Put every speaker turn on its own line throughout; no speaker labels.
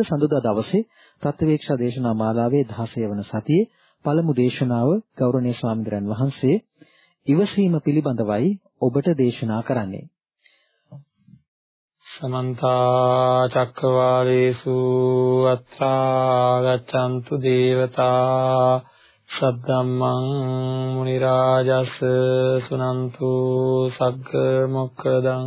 අද සඳුදා දවසේ ප්‍රත්‍යවේක්ෂා දේශනා මාලාවේ 16 වන සතියේ පළමු දේශනාව ගෞරවනීය ස්වාමීන් වහන්සේ ඉවසීම පිළිබඳවයි ඔබට දේශනා කරන්නේ.
සමන්ත චක්කවාලේසු අත්‍රා ගච්ඡන්තු දේවතා සද්දම්මං මුනි රාජස් සුනන්තු සග්ග මොක්කදං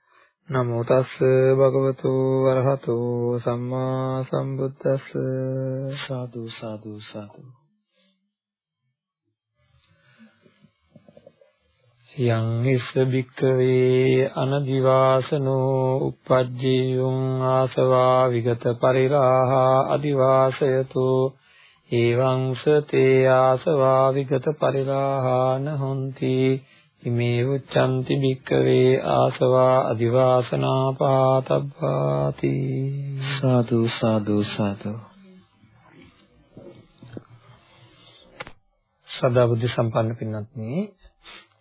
නමෝ තස්ස භගවතු වරහතෝ සම්මා සම්බුද්දස්ස.
සාදු සාදු සාදු.
යං ඉස්ස බික්කවේ අනදිවාසනෝ uppajjeyun ආසවා විගත පරිරාහා අදිවාසයතු. එවං සතේ ආසවා විගත පරිරාහා නහොಂತಿ ඉමේ උච්ඡන්ති භික්කවේ ආසවා අදිවාසනා පාතබ්බාති.
සාදු සාදු සාදු.
සදා බුද්ධ සම්පන්න පින්වත්නි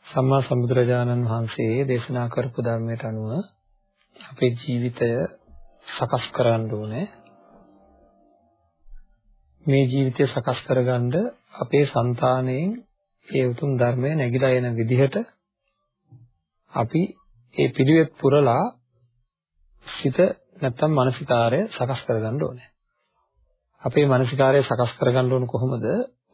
සම්මා සම්බුදුරජාණන් වහන්සේ දේශනා කරපු ධර්මයට අනුව අපේ ජීවිතය සකස් කරන්න ඕනේ. මේ ජීවිතය සකස් කරගන්න අපේ సంతාණයෙන් ඒ උතුම් ධර්මය නැగిලා එන විදිහට අපි ඒ පිළිවෙත් පුරලා සිත නැත්තම් මානසිකාරය සකස් කරගන්න ඕනේ. අපේ මානසිකාරය සකස් කරගන්න ඕන කොහොමද?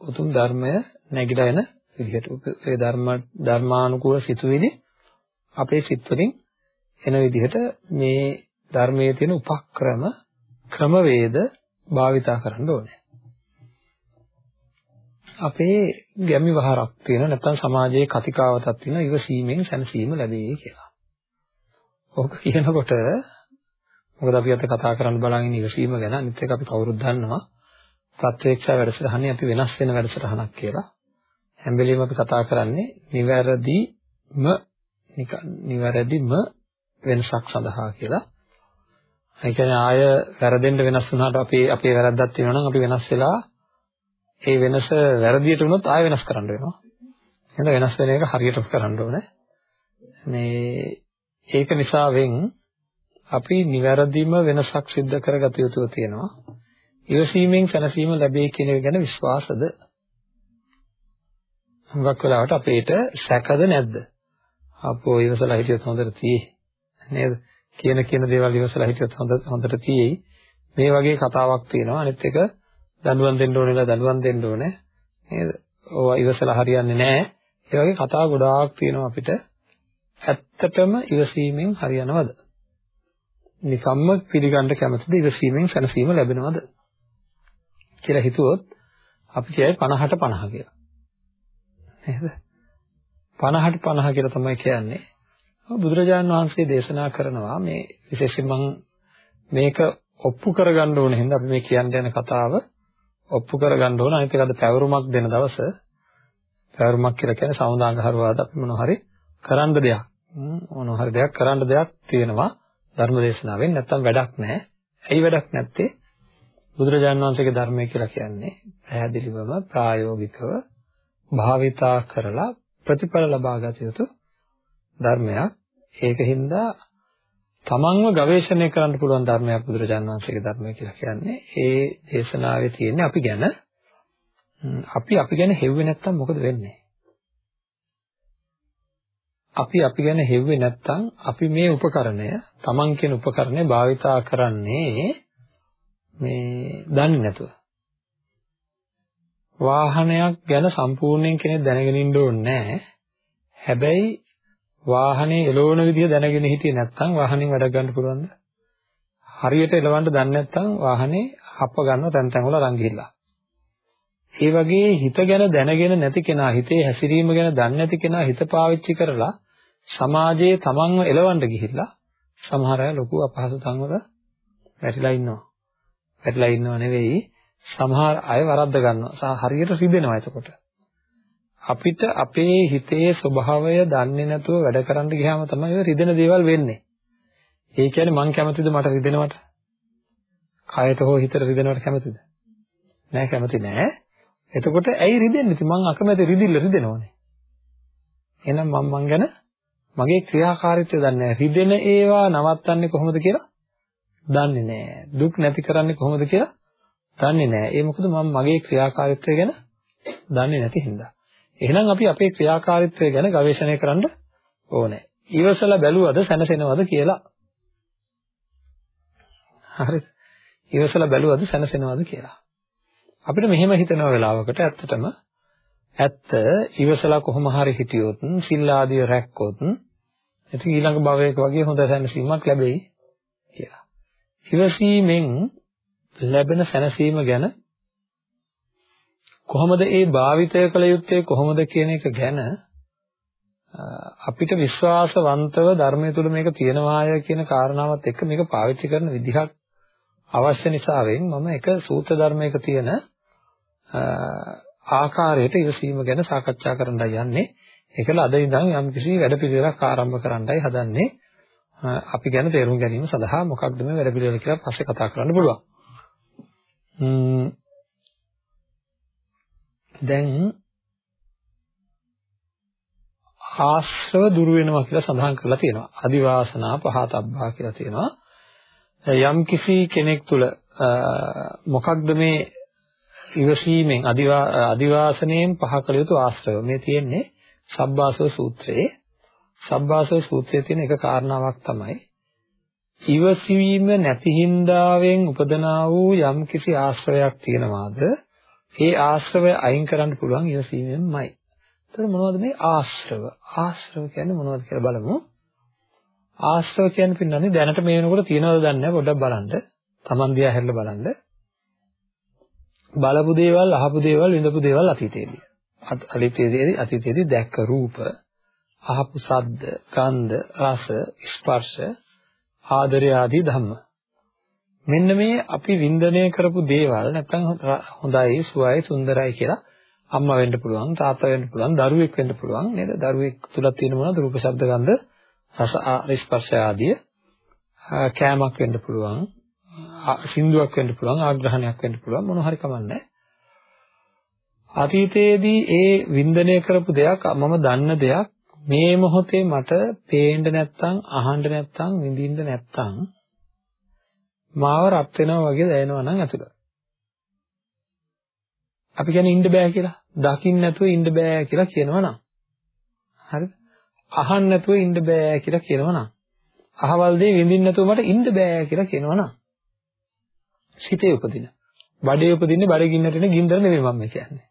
උතුම් ධර්මය නැగిලා එන විදිහට. ඒ ධර්ම ධර්මානුකූල සිතුවිලි අපේ සිත් වලින් එන විදිහට මේ ධර්මයේ තියෙන උපක්‍රම ක්‍රමවේද භාවිතා කරන්න ඕනේ. අපේ ගැමි වහරක් තියෙන නැත්නම් සමාජයේ කතිකාවතක් තියෙන ඉවසීමෙන් සැනසීම ලැබෙයි කියලා. ඕක කියනකොට මොකද අපි අද කතා කරන්න බලන් ඉන්නේ ඉවසීම ගැන අනිත් එක අපි කවුරුත් දන්නවා ප්‍රත්‍යක්ෂ වැඩසටහනේ අපි වෙනස් වෙන වැඩසටහනක් කියලා. හැම වෙලෙම අපි කතා කරන්නේ නිවැරදිම නිවැරදිම වෙනසක් සඳහා කියලා. ඒ කියන්නේ ආය වැරදෙන්න වෙනස් වුණාට අපි අපේ වැරද්දක් තියෙනවා නම් අපි වෙනස් වෙලා ඒ වෙනස වැරදියට වුණොත් ආය වෙනස් කරන්න වෙනවා. එහෙනම් වෙනස් වෙන එක හරියටම කරන්න ඕනේ. මේ ඒක නිසාවෙන් අපි නිවැරදිම වෙනසක් සිද්ධ කරගත යුතු තියෙනවා. ඉවසීමෙන් සැනසීම ලැබෙයි කියන එක ගැන විශ්වාසද? හුඟක් වෙලාවට අපේට සැකද නැද්ද? අපෝ ඉවසලා හිටියොත් හොඳට තියෙයි. නේද? කියන කියන දේවල් ඉවසලා හිටියොත් හොඳ හොඳට තියෙයි. මේ වගේ කතාවක් තියෙනවා. අනිත් එක දඬුවම් දෙන්න ඕනෙලා දඬුවම් දෙන්න ඕනේ නේද? ඕවා ඉවසලා හරියන්නේ නැහැ. ඒ වගේ කතා ගොඩාක් තියෙනවා අපිට. ඇත්තටම ඉවසීමෙන් හරියනවද? නිකම්ම පිළිගන්න කැමතිද ඉවසීමෙන් සැනසීම ලැබෙනවද? කියලා හිතුවොත් අපි කියයි 50ට 50 කියලා. නේද? 50ට 50 කියලා තමයි කියන්නේ. බුදුරජාණන් වහන්සේ දේශනා කරනවා මේ විශේෂයෙන් මම මේක ඔප්පු කරගන්න ඕන හින්දා අපි මේ කියන්න යන කතාව ඔප්පු කරගන්න ඕන. අනිත් එක අද පැවරුමක් දෙන දවස පැවරුමක් කියලා කියන්නේ සමුදාංගහරුවාද අපි මොනවා හරි කරන්න දෙයක්. මොනවා හරි දෙයක් කරන්න දෙයක් තියෙනවා. ධර්ම දේශනාවෙන් නැත්තම් වැඩක් නැහැ. ඇයි වැඩක් නැත්තේ? බුදුරජාණන් වහන්සේගේ ධර්මය කියලා කියන්නේ පැහැදිලිවම ප්‍රායෝගිකව භාවිතා කරලා ප්‍රතිඵල ලබා ගත යුතු ධර්මයක්. ඒකින්ද තමන්ව ගවේෂණය කරන්න පුළුවන් ධර්මයක් බුදුරජාණන් වහන්සේගේ ධර්මය කියලා කියන්නේ. ඒ දේශනාවේ තියෙන්නේ අපි ගැන අපි අපි ගැන හෙව්වේ නැත්තම් මොකද වෙන්නේ? අපි අපි ගැන හෙව්වේ නැත්තම් අපි මේ උපකරණය තමන් කියන උපකරණය භාවිතා කරන්නේ මේ දන්නේ නැතුව. වාහනයක් ගැන සම්පූර්ණයෙන් කෙනෙක් දැනගෙන ඉන්න ඕනේ නැහැ. හැබැයි වාහනේ එලවන විදිහ දැනගෙන හිටියේ නැත්නම් වාහනේ වැඩ ගන්න පුළුවන්ද? හරියට එලවන්න දන්නේ නැත්නම් වාහනේ හප්ප ගන්න තැන් තැන් වල අරන් ගිහිල්ලා. ඒ වගේ හිත ගැන දැනගෙන නැති කෙනා හිතේ හැසිරීම ගැන දන්නේ නැති කෙනා හිත පාවිච්චි කරලා සමාජයේ තමන්ව එලවන්න ගිහිල්ලා සමහර අය ලොකු අපහසුතාවක වැටිලා ඉන්නවා. වැටලා ඉන්නව නෙවෙයි සමහර අය වරද්ද ගන්නවා. හරියට රිදෙනවා එතකොට. අපිට අපේ හිතේ ස්වභාවය දන්නේ නැතුව වැඩ කරන්න ගියාම තමයි ඔය රිදෙන දේවල් වෙන්නේ. ඒ කියන්නේ මං කැමතිද මට රිදෙනවට? කයට හෝ හිතට රිදෙනවට කැමතිද? නෑ කැමති නෑ. එතකොට ඇයි රිදෙන්නේ? ඉතින් මං අකමැති රිදිල්ල රිදෙනවනේ. එහෙනම් මම මං ගැන මගේ ක්‍රියාකාරීත්වය දන්නේ නැහැ. රිදෙන ඒවා නවත්තන්නේ කොහොමද කියලා දන්නේ නැහැ. දුක් නැති කරන්නේ කොහොමද කියලා දන්නේ නැහැ. ඒ මොකද මම මගේ ක්‍රියාකාරීත්වය ගැන දන්නේ නැති හින්දා. එහෙනම් අපි අපේ ක්‍රියාකාරීත්වය ගැන ගවේෂණය කරන්න ඕනේ. ඊවසලා බැලුවද සැනසෙනවද කියලා. හරිද? ඊවසලා බැලුවද සැනසෙනවද කියලා. අපිට මෙහෙම හිතන වෙලාවකට ඇත්තටම ඇත්ත ඊවසලා කොහොම හරි හිටියොත් සිල් ආදිය රැක්කොත් ඉතින් ඊළඟ භවයක වගේ හොඳ සැනසීමක් ලැබෙයි කියලා. ඉවසීමෙන් ලැබෙන සැනසීම ගැන කොහොමද ඒ භාවිතය කළ යුත්තේ කොහොමද කියන එක ගැන අපිට විශ්වාසවන්තව ධර්මයේ තුල මේක තියෙනවාය කියන කාරණාවත් එක්ක මේක පාවිච්චි කරන විදිහක් අවශ්‍ය නිසාවෙන් මම එක සූත්‍ර ධර්මයක තියෙන ආකාරයට ඉවසීම ගැන සාකච්ඡා කරන්නයි යන්නේ. ඒකල අද ඉඳන් යම් කිසි වැඩපිළිවෙලක් ආරම්භ කරන්නයි හදන්නේ. අපි ගැන තේරුම් ගැනීම සඳහා මොකක්ද මේ වැඩපිළිවෙල කියලා පස්සේ කතා කරන්න පුළුවන්. දැන් ආශ්‍රව දුරු වෙනවා කියලා සඳහන් කරලා තියෙනවා. අදිවාසනා පහතබ්බා කියලා තියෙනවා. යම් කිසි කෙනෙක් තුල මොකක්ද මේ ඉවසීමෙන් අදිවාසණයෙන් පහ කළ යුතු ආශ්‍රව මේ තියෙන්නේ සබ්බාසව සූත්‍රයේ සබ්බාසව සූත්‍රයේ තියෙන එක කාරණාවක් තමයි ඉවසීම නැති හින්දාවෙන් උපදනා වූ යම් කිසි ආශ්‍රවයක් තියෙනවාද ඒ ආශ්‍රවය අයින් කරන්න පුළුවන් ඉවසීමෙන්මයි. ඒතර මොනවද මේ ආශ්‍රව? ආශ්‍රව කියන්නේ මොනවද කියලා බලමු. ආශ්‍රව කියන්නේ පින්නන්නේ දැනට මේ වෙනකොට තියෙනවද දන්නේ නැහැ පොඩ්ඩක් බලන්න. Taman දිහා හැරිලා බලන්න. බලපු දේවල් අහපු දේවල් විඳපු දේවල් අතීතයේදී අතීතයේදී අතීතයේදී දැක්ක රූප අහපු ශබ්ද ගන්ධ රස ස්පර්ශ ආදරය ආදී ධම්ම මෙන්න මේ අපි වින්දනය කරපු දේවල් නැත්තම් හොඳයි සුවයි සුන්දරයි කියලා අම්මා වෙන්න පුළුවන් තාත්තා වෙන්න පුළුවන් දරුවෙක් වෙන්න පුළුවන් නේද? දරුවෙක් තුල තියෙන මොනවද? රූප ශබ්ද ගන්ධ රස ස්පර්ශ ආදී කෑමක් වෙන්න පුළුවන් සින්දුවක් වෙන්න පුළුවන් ආග්‍රහණයක් වෙන්න පුළුවන් මොන හරි කමන්නේ. අතීතයේදී ඒ වින්දනය කරපු දෙයක් මම දන්න දෙයක් මේ මොහොතේ මට පේන්න නැත්තම් අහන්න නැත්තම් විඳින්න නැත්තම් මාව රත් වෙනවා වගේ දැනෙනවා නම් ඇතුළත. අපි කියන්නේ ඉන්න බෑ කියලා. දකින්න නැතුව ඉන්න බෑ කියලා කියනවා නම්. හරිද? අහන්න නැතුව ඉන්න බෑ කියලා කියනවා නම්. අහවල් දේ විඳින්න නැතුව මට ඉන්න බෑ කියලා කියනවා නම්. සිතේ උපදින. බඩේ උපදින්නේ බඩගින්නට එන ගින්දර නෙමෙයි මම කියන්නේ.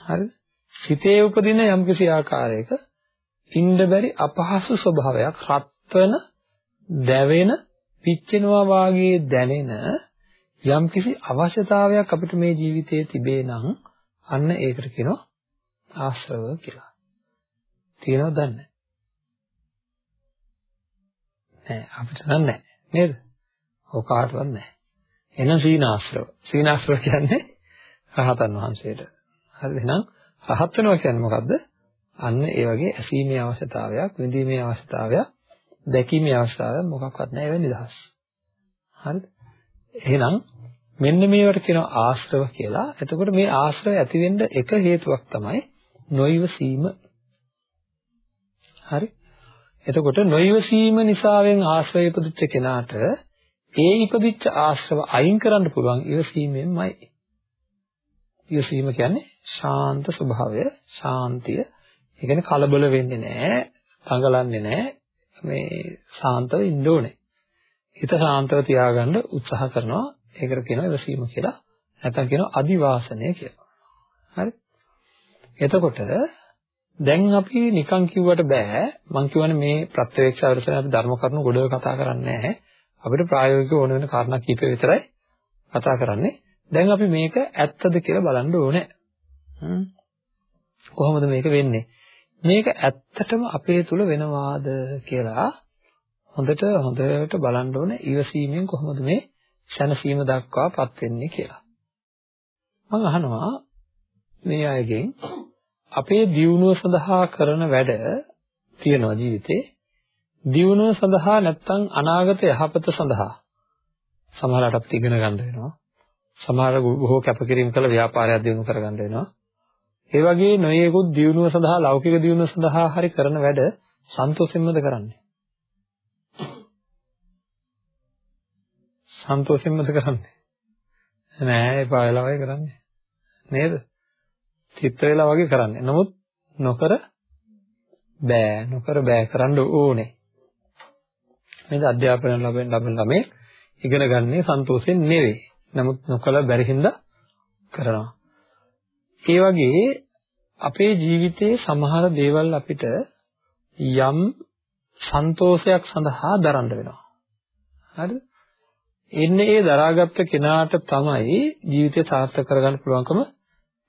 හරිද? සිතේ උපදින යම්කිසි ආකාරයක ඉන්න බැරි අපහසු ස්වභාවයක් රත්වන දැවෙන පිච්චෙනවා වාගේ දැනෙන යම්කිසි අවශ්‍යතාවයක් අපිට මේ ජීවිතයේ තිබේ නම් අන්න ඒකට කියනවා ආශ්‍රව කියලා. තියෙනවද දන්නේ නැහැ. අපිට නම් නැහැ නේද? ඔය කාටවත් නැහැ. එහෙනම් සීනාශ්‍රව. සීනාශ්‍රව කියන්නේ රහතන් වහන්සේට. හරිද? එහෙනම් රහත් වෙනවා කියන්නේ මොකද්ද? අන්න ඒ වගේ ඇසීමේ අවශ්‍යතාවයක්, විඳීමේ අවශ්‍යතාවයක්, දැකීමේ අවශ්‍යතාවයක් මොකක්වත් නැහැ වෙන්නේ නිදහස්. හරිද? එහෙනම් මෙන්න මේවට කියනවා ආශ්‍රව කියලා. එතකොට මේ ආශ්‍රය ඇති වෙන්න එක හේතුවක් තමයි නොයිවසීම. හරි? එතකොට නොයිවසීම නිසාවෙන් ආශ්‍රය ඉපදුච්ච කෙනාට ඒ ඉපදිච්ච ආශ්‍රව අයින් කරන්න පුළුවන් ඉවසීමෙන්මයි. ඉවසීම කියන්නේ ශාන්ත ස්වභාවය, ශාන්තිය. ඒ කියන්නේ කලබල වෙන්නේ නැහැ, තඟලන්නේ නැහැ. මේ ශාන්තව ඉන්න ඕනේ. හිත ශාන්තව තියාගන්න උත්සාහ කරනවා. ඒකට කියනවා ඉවසීම කියලා. නැත්නම් කියනවා අදිවාසනය කියලා. හරි? එතකොට දැන් අපි නිකන් කිව්වට බෑ මම කියවනේ මේ ප්‍රත්‍යක්ෂ අවශ්‍යන අපි ධර්ම කරුණු ගොඩක කතා කරන්නේ නැහැ අපිට ප්‍රායෝගිකව ඕන වෙන කාරණා කීප විතරයි කතා කරන්නේ. දැන් අපි මේක ඇත්තද කියලා බලන්න ඕනේ. කොහොමද මේක වෙන්නේ? මේක ඇත්තටම අපේ තුල වෙනවාද කියලා හොඳට හොඳට බලන්න ඕනේ. ඉවසීමෙන් කොහොමද මේ සැනසීම දක්වාපත් වෙන්නේ කියලා. මම අහනවා මේ අයගෙන් අපේ දියුණුව සඳහා කරන වැඩ තියෙනවා ජීවිතේ. දියුණුව සඳහා නැත්නම් අනාගත යහපත සඳහා සමහරකට අපිට ඉගෙන ගන්න වෙනවා. සමහර බොහෝ කැපකිරීම කළ ව්‍යාපාරයක් දියුණු කරගන්න වෙනවා. ඒ වගේ නොයෙකුත් දියුණුව සඳහා ලෞකික දියුණුව සඳහා හරි කරන වැඩ සන්තෝෂයෙන්මද කරන්නේ? සන්තෝෂයෙන්මද කරන්නේ? නෑ එපා වෙලා වගේ කරන්නේ. නේද? චිත්ත වෙලා වගේ කරන්නේ. නමුත් නොකර බෑ නොකර බෑ කරන්න ඕනේ. නේද? අධ්‍යාපනය ලැබෙන ලැබෙන ළමයි ඉගෙන ගන්නේ සන්තෝෂයෙන් නෙවෙයි. නමුත් නොකල බැරි හින්දා කරනවා. ඒ වගේ අපේ ජීවිතයේ සමහර දේවල් අපිට යම් සන්තෝෂයක් සඳහා දරන්න වෙනවා. හරිද? එන්නේ ඒ දරාගත්ත කෙනාට තමයි ජීවිතය සාර්ථක කරගන්න පුළුවන්කම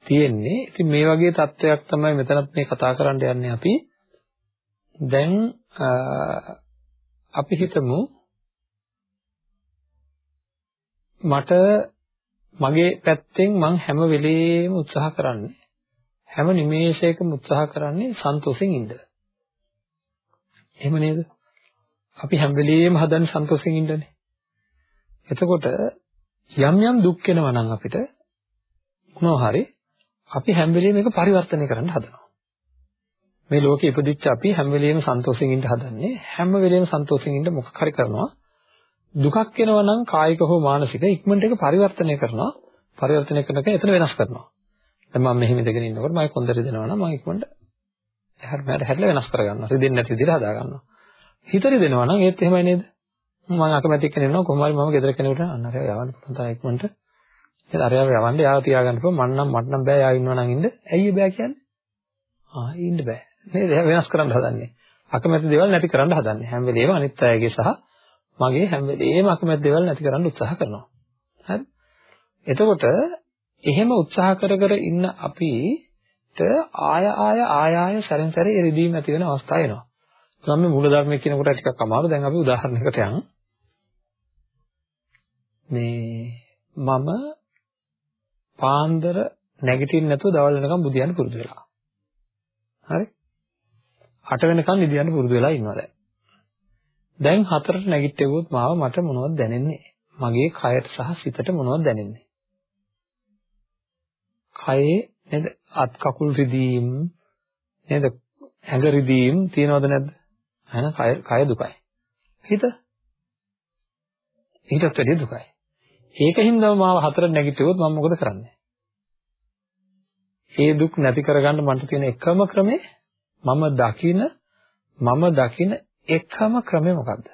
තියෙන්නේ. ඉතින් මේ වගේ තත්වයක් තමයි මෙතනත් මේ කතා කරන්න යන්නේ අපි. දැන් අපි හිතමු මට මගේ පැත්තෙන් මං හැම වෙලේම උත්සාහ කරන්නේ හැම නිමේෂයකම උත්සාහ කරන්නේ සන්තෝෂෙන් ඉන්න. එහෙම නේද? අපි හැම වෙලේම හදන්නේ සන්තෝෂෙන් ඉන්නනේ. එතකොට යම් යම් දුක් වෙනවා නම් අපිට මොනවා හරි අපි හැම වෙලේම මේක පරිවර්තනය කරන්න හදනවා. මේ ලෝකේ ඉපදිච්ච අපි හැම වෙලේම සන්තෝෂෙන් ඉන්න හදන්නේ හැම වෙලේම සන්තෝෂෙන් ඉන්න මොකක් හරි කරනවා. දුකක් එනවා නම් කායික හෝ මානසික ඉක්මනට ඒක පරිවර්තනය කරනවා. පරිවර්තනය කරනක එතන වෙනස් කරනවා. දැන් මම මෙහෙම ඉඳගෙන ඉන්නකොට මම කොන්දර දෙනවා නම් මම ඉක්මනට එහාට මෙහාට හැරිලා වෙනස් කරගන්නවා. රිදෙන්නේ නැති විදිහට හදා ගන්නවා. හිත රිදෙනවා නම් ඒත් එහෙමයි නේද? මම අකමැති කෙනෙක් නෙවෙයි කොහොම හරි මම ගෙදර කෙනෙකුට අන්න අරයා යවන්න පුළුවන් තරම් ඉක්මනට ඉතින් අරයාව යවන්න යාව තියාගන්න පුළුවන් මන්න නම් මට නම් බෑ යා ඉන්නවා නම් ඉන්න ඇයි බෑ කියන්නේ ආ ඉන්න බෑ නේද වෙනස් කරන්න හදන්නේ අකමැති දේවල් නැති කරන්න හදන්නේ හැම වෙලේම අනිත් අයගේ සහ මගේ හැම වෙලේම අකමැති දේවල් නැති කරන්න උත්සාහ කරනවා හරි එතකොට එහෙම උත්සාහ කර කර ඉන්න අපිට ආය ආය ආය ආය සැරෙන් සැරේ රිදීම ඇති වෙන අවස්ථා එනවා. මම මේ මූලධර්මයේ කියනකොට ටිකක් අමාරු. දැන් අපි උදාහරණයකට යමු. මේ මම පාන්දර නැගිටින්න නැතුව දවල් වෙනකම් බුදියන්න පුරුදු වෙලා. හරි? 8 වෙනකම් නිදියන්න පුරුදු වෙලා ඉන්නවා දැන්. දැන් 4ට නැගිට්ටෙවොත් මාව මට මොනවද දැනෙන්නේ? මගේ කයට සහ සිතට මොනවද දැනෙන්නේ? කයේ නේද අත් කකුල් රිදීම් නේද ඇඟ රිදීම් තියනවද නැද්ද? එහෙනම් කය කය දුකයි. හිත ඊටත් වැඩිය දුකයි. ඒකින්දම මාව හතරට නැගිටිවොත් මම මොකද කරන්නේ? ඒ දුක් නැති කරගන්න මන්ට තියෙන එකම ක්‍රමේ මම දකින මම දකින එකම ක්‍රමේ මොකද්ද?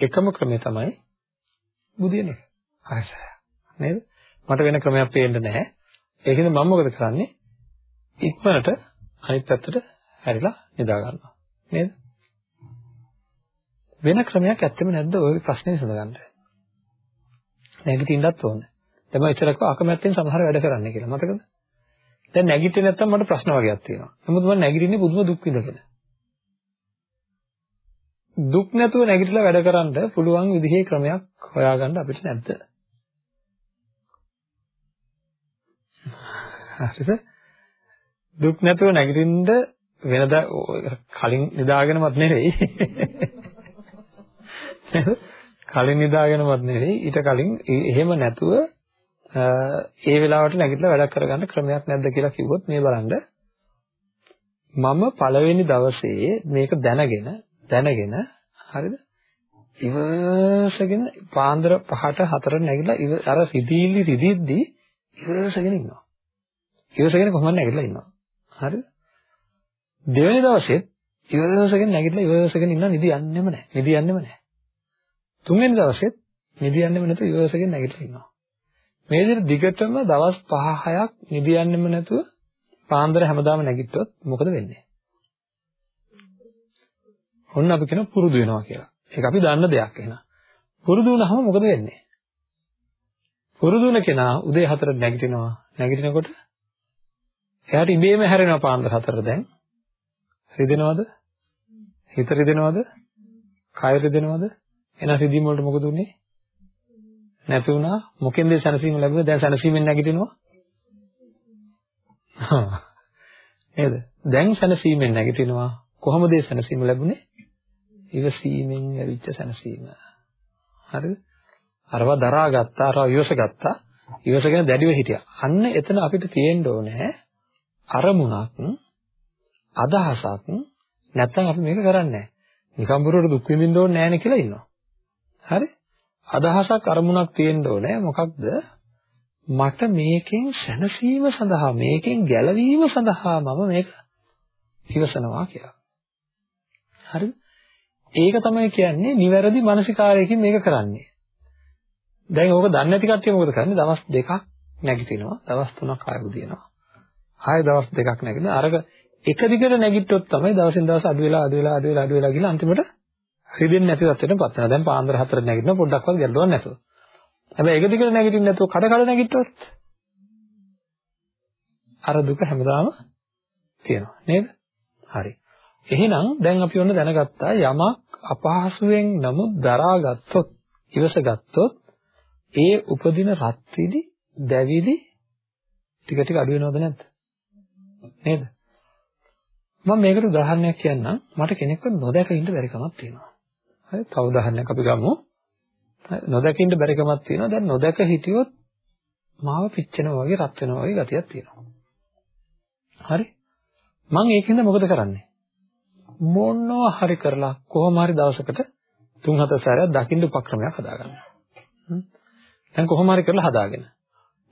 එකම ක්‍රමේ තමයි බුදින එක. ආයසය. නේද? මට වෙන ක්‍රමයක් පේන්න නැහැ. ඒකෙන්ද මම මොකද කරන්නේ? ඉක්මනට අනිත් පැත්තට හැරිලා නිදා ගන්නවා. නේද? වෙන ක්‍රමයක් ඇත්තෙම නැද්ද ওই ප්‍රශ්නේ විසඳගන්න? නැගිටින්නත් ඕනේ. දැන් මම ඉතරක අකමැත්තෙන් සමහර වැඩ කරන්න කියලා. මතකද? දැන් නැගිටින්නේ නැත්තම් මට ප්‍රශ්න වගේක් තියෙනවා. නමුත් මම නැගිටින්නේ පුදුම දුක් විඳගෙන. දුක් නැතුව නැගිටලා වැඩ කරන්න පුළුවන් විදිහේ ක්‍රමයක් හොයාගන්න අපිට නැද්ද? හරිද? දුක් නැතුව නැගිටින්න වෙනදා කලින් නිදාගෙනවත් නෙවෙයි කලින් නිදාගෙනවත් නෙවෙයි ඊට කලින් එහෙම නැතුව ඒ වෙලාවට නැගිටලා වැඩක් කරගන්න ක්‍රමයක් නැද්ද කියලා කිව්වොත් මේ බලන්න මම පළවෙනි දවසේ මේක දැනගෙන දැනගෙන හරිද? ඉවසගෙන පාන්දර 5ට 4ට නැගිටලා අර රිදීලි රිදිද්දි ඉවසගෙන ඉන්නවා. ඉවසගෙන කොහොමද නැගිටලා ඉන්නවා? හරිද? දෙවෙනි දවසෙත් ඉවසගෙන නැගිටලා ඉවසගෙන ඉන්න නිදි යන්නෙම නැහැ. නිදි යන්නෙම නැහැ. තුන්වෙනි දවසෙත් නිදියන්නෙම නැතුව ඉවසගෙන නැගිටලා ඉන්නවා. මේ විදිහට දිගටම දවස් 5-6ක් නිදියන්නෙම නැතුව පාන්දර හැමදාම නැගිට්ටොත් මොකද වෙන්නේ? ඔන්න අපි කියන පුරුදු වෙනවා කියලා. ඒක අපි දන්න දෙයක් එහෙනම්. පුරුදු වුණාම මොකද වෙන්නේ? පුරුදු වෙන කෙනා උදේ 4ට නැගිටිනවා. නැගිටිනකොට එයාට ඉබේම හැරෙනවා පාන්දර 4 දැන්. රිදෙනවද? හිත රිදෙනවද? කය රිදෙනවද? එහෙනම් රිදීම වලට මොකද උනේ? නැති වුණා. මොකෙන්ද සැනසීම ලැබුණේ? දැන් සැනසීමෙන් නැගිටිනවා. නේද? දැන් සැනසීමෙන් නැගිටිනවා. කොහොමද ඒ සැනසීම ලැබුණේ? ඉවසීමෙන් ලැබිච්ච සැනසීම. හරිද? අරව දරාගත්තා, අරව ඉවසගත්තා. ඉවසගෙන දැඩිව හිටියා. අන්න එතන අපිට තියෙන්න ඕනේ අරමුණක් අදහසක් නැත්තම් අපි මේක කරන්නේ නැහැ. නිකම් බුරුවට දුක් විඳින්න ඕනේ නැහැ නේ කියලා ඉන්නවා. හරි? අදහසක් අරමුණක් තියෙන්න ඕනේ. මොකක්ද? මට මේකෙන් සැනසීම සඳහා මේකෙන් ගැලවීම සඳහා මම මේක ඉවසනවා කියලා. හරිද? ඒක තමයි කියන්නේ නිවැරදි මානසිකාරයකින් මේක කරන්නේ. දැන් ඕක දන්නේ නැති කට්ටිය මොකද කරන්නේ? දවස් දෙකක් නැගිටිනවා. දවස් තුනක් ආයෙ උදිනවා. ආයෙ දවස් දෙකක් නැගිටිනවා. අරක එක දිගට නැගිට්ටොත් තමයි දවසින් දවස අඩු වෙලා අඩු වෙලා අඩු වෙලා අඩු වෙලා ගිහලා අන්තිමට රිදෙන්නේ නැති තත්ත්වයකට පත් වෙනවා. දැන් පාන්දර හතරට නැගිටිනවා පොඩ්ඩක්වත් ගැටලුවක් නැතුව. හැබැයි එක දිගට නැගිටින්න නැතුව කඩ කඩ නැගිට්ටොත් අර දුක හැමදාම තියෙනවා නේද? හරි. එහෙනම් දැන් අපි ඔන්න දැනගත්තා යමක් අපහසුයෙන් නමුත් දරාගත්තොත් ඉවසගත්තොත් ඒ උපදින රත්විදි දැවිලි ටික ටික අඩු වෙනවද නැද්ද? නේද? මම මේකට උදාහරණයක් කියන්නම්. මට කෙනෙක්ව නොදැක ඉන්න බැරි කමක් තියෙනවා. හරි? තව උදාහරණයක් අපි ගමු. නොදැක ඉන්න බැරි කමක් තියෙනවා. දැන් නොදැක හිටියොත් මාව පිච්චෙනවා වගේ රත් වෙනවා වගේ ගතියක් තියෙනවා. හරි? මම ඒකෙන්ද මොකද කරන්නේ? මොනවා හරි කරලා කොහොම හරි දවසකට තුන් හතර සැරයක් දකින්න උපක්‍රමයක් හදාගන්නවා. දැන් කොහොම හරි කරලා හදාගෙන.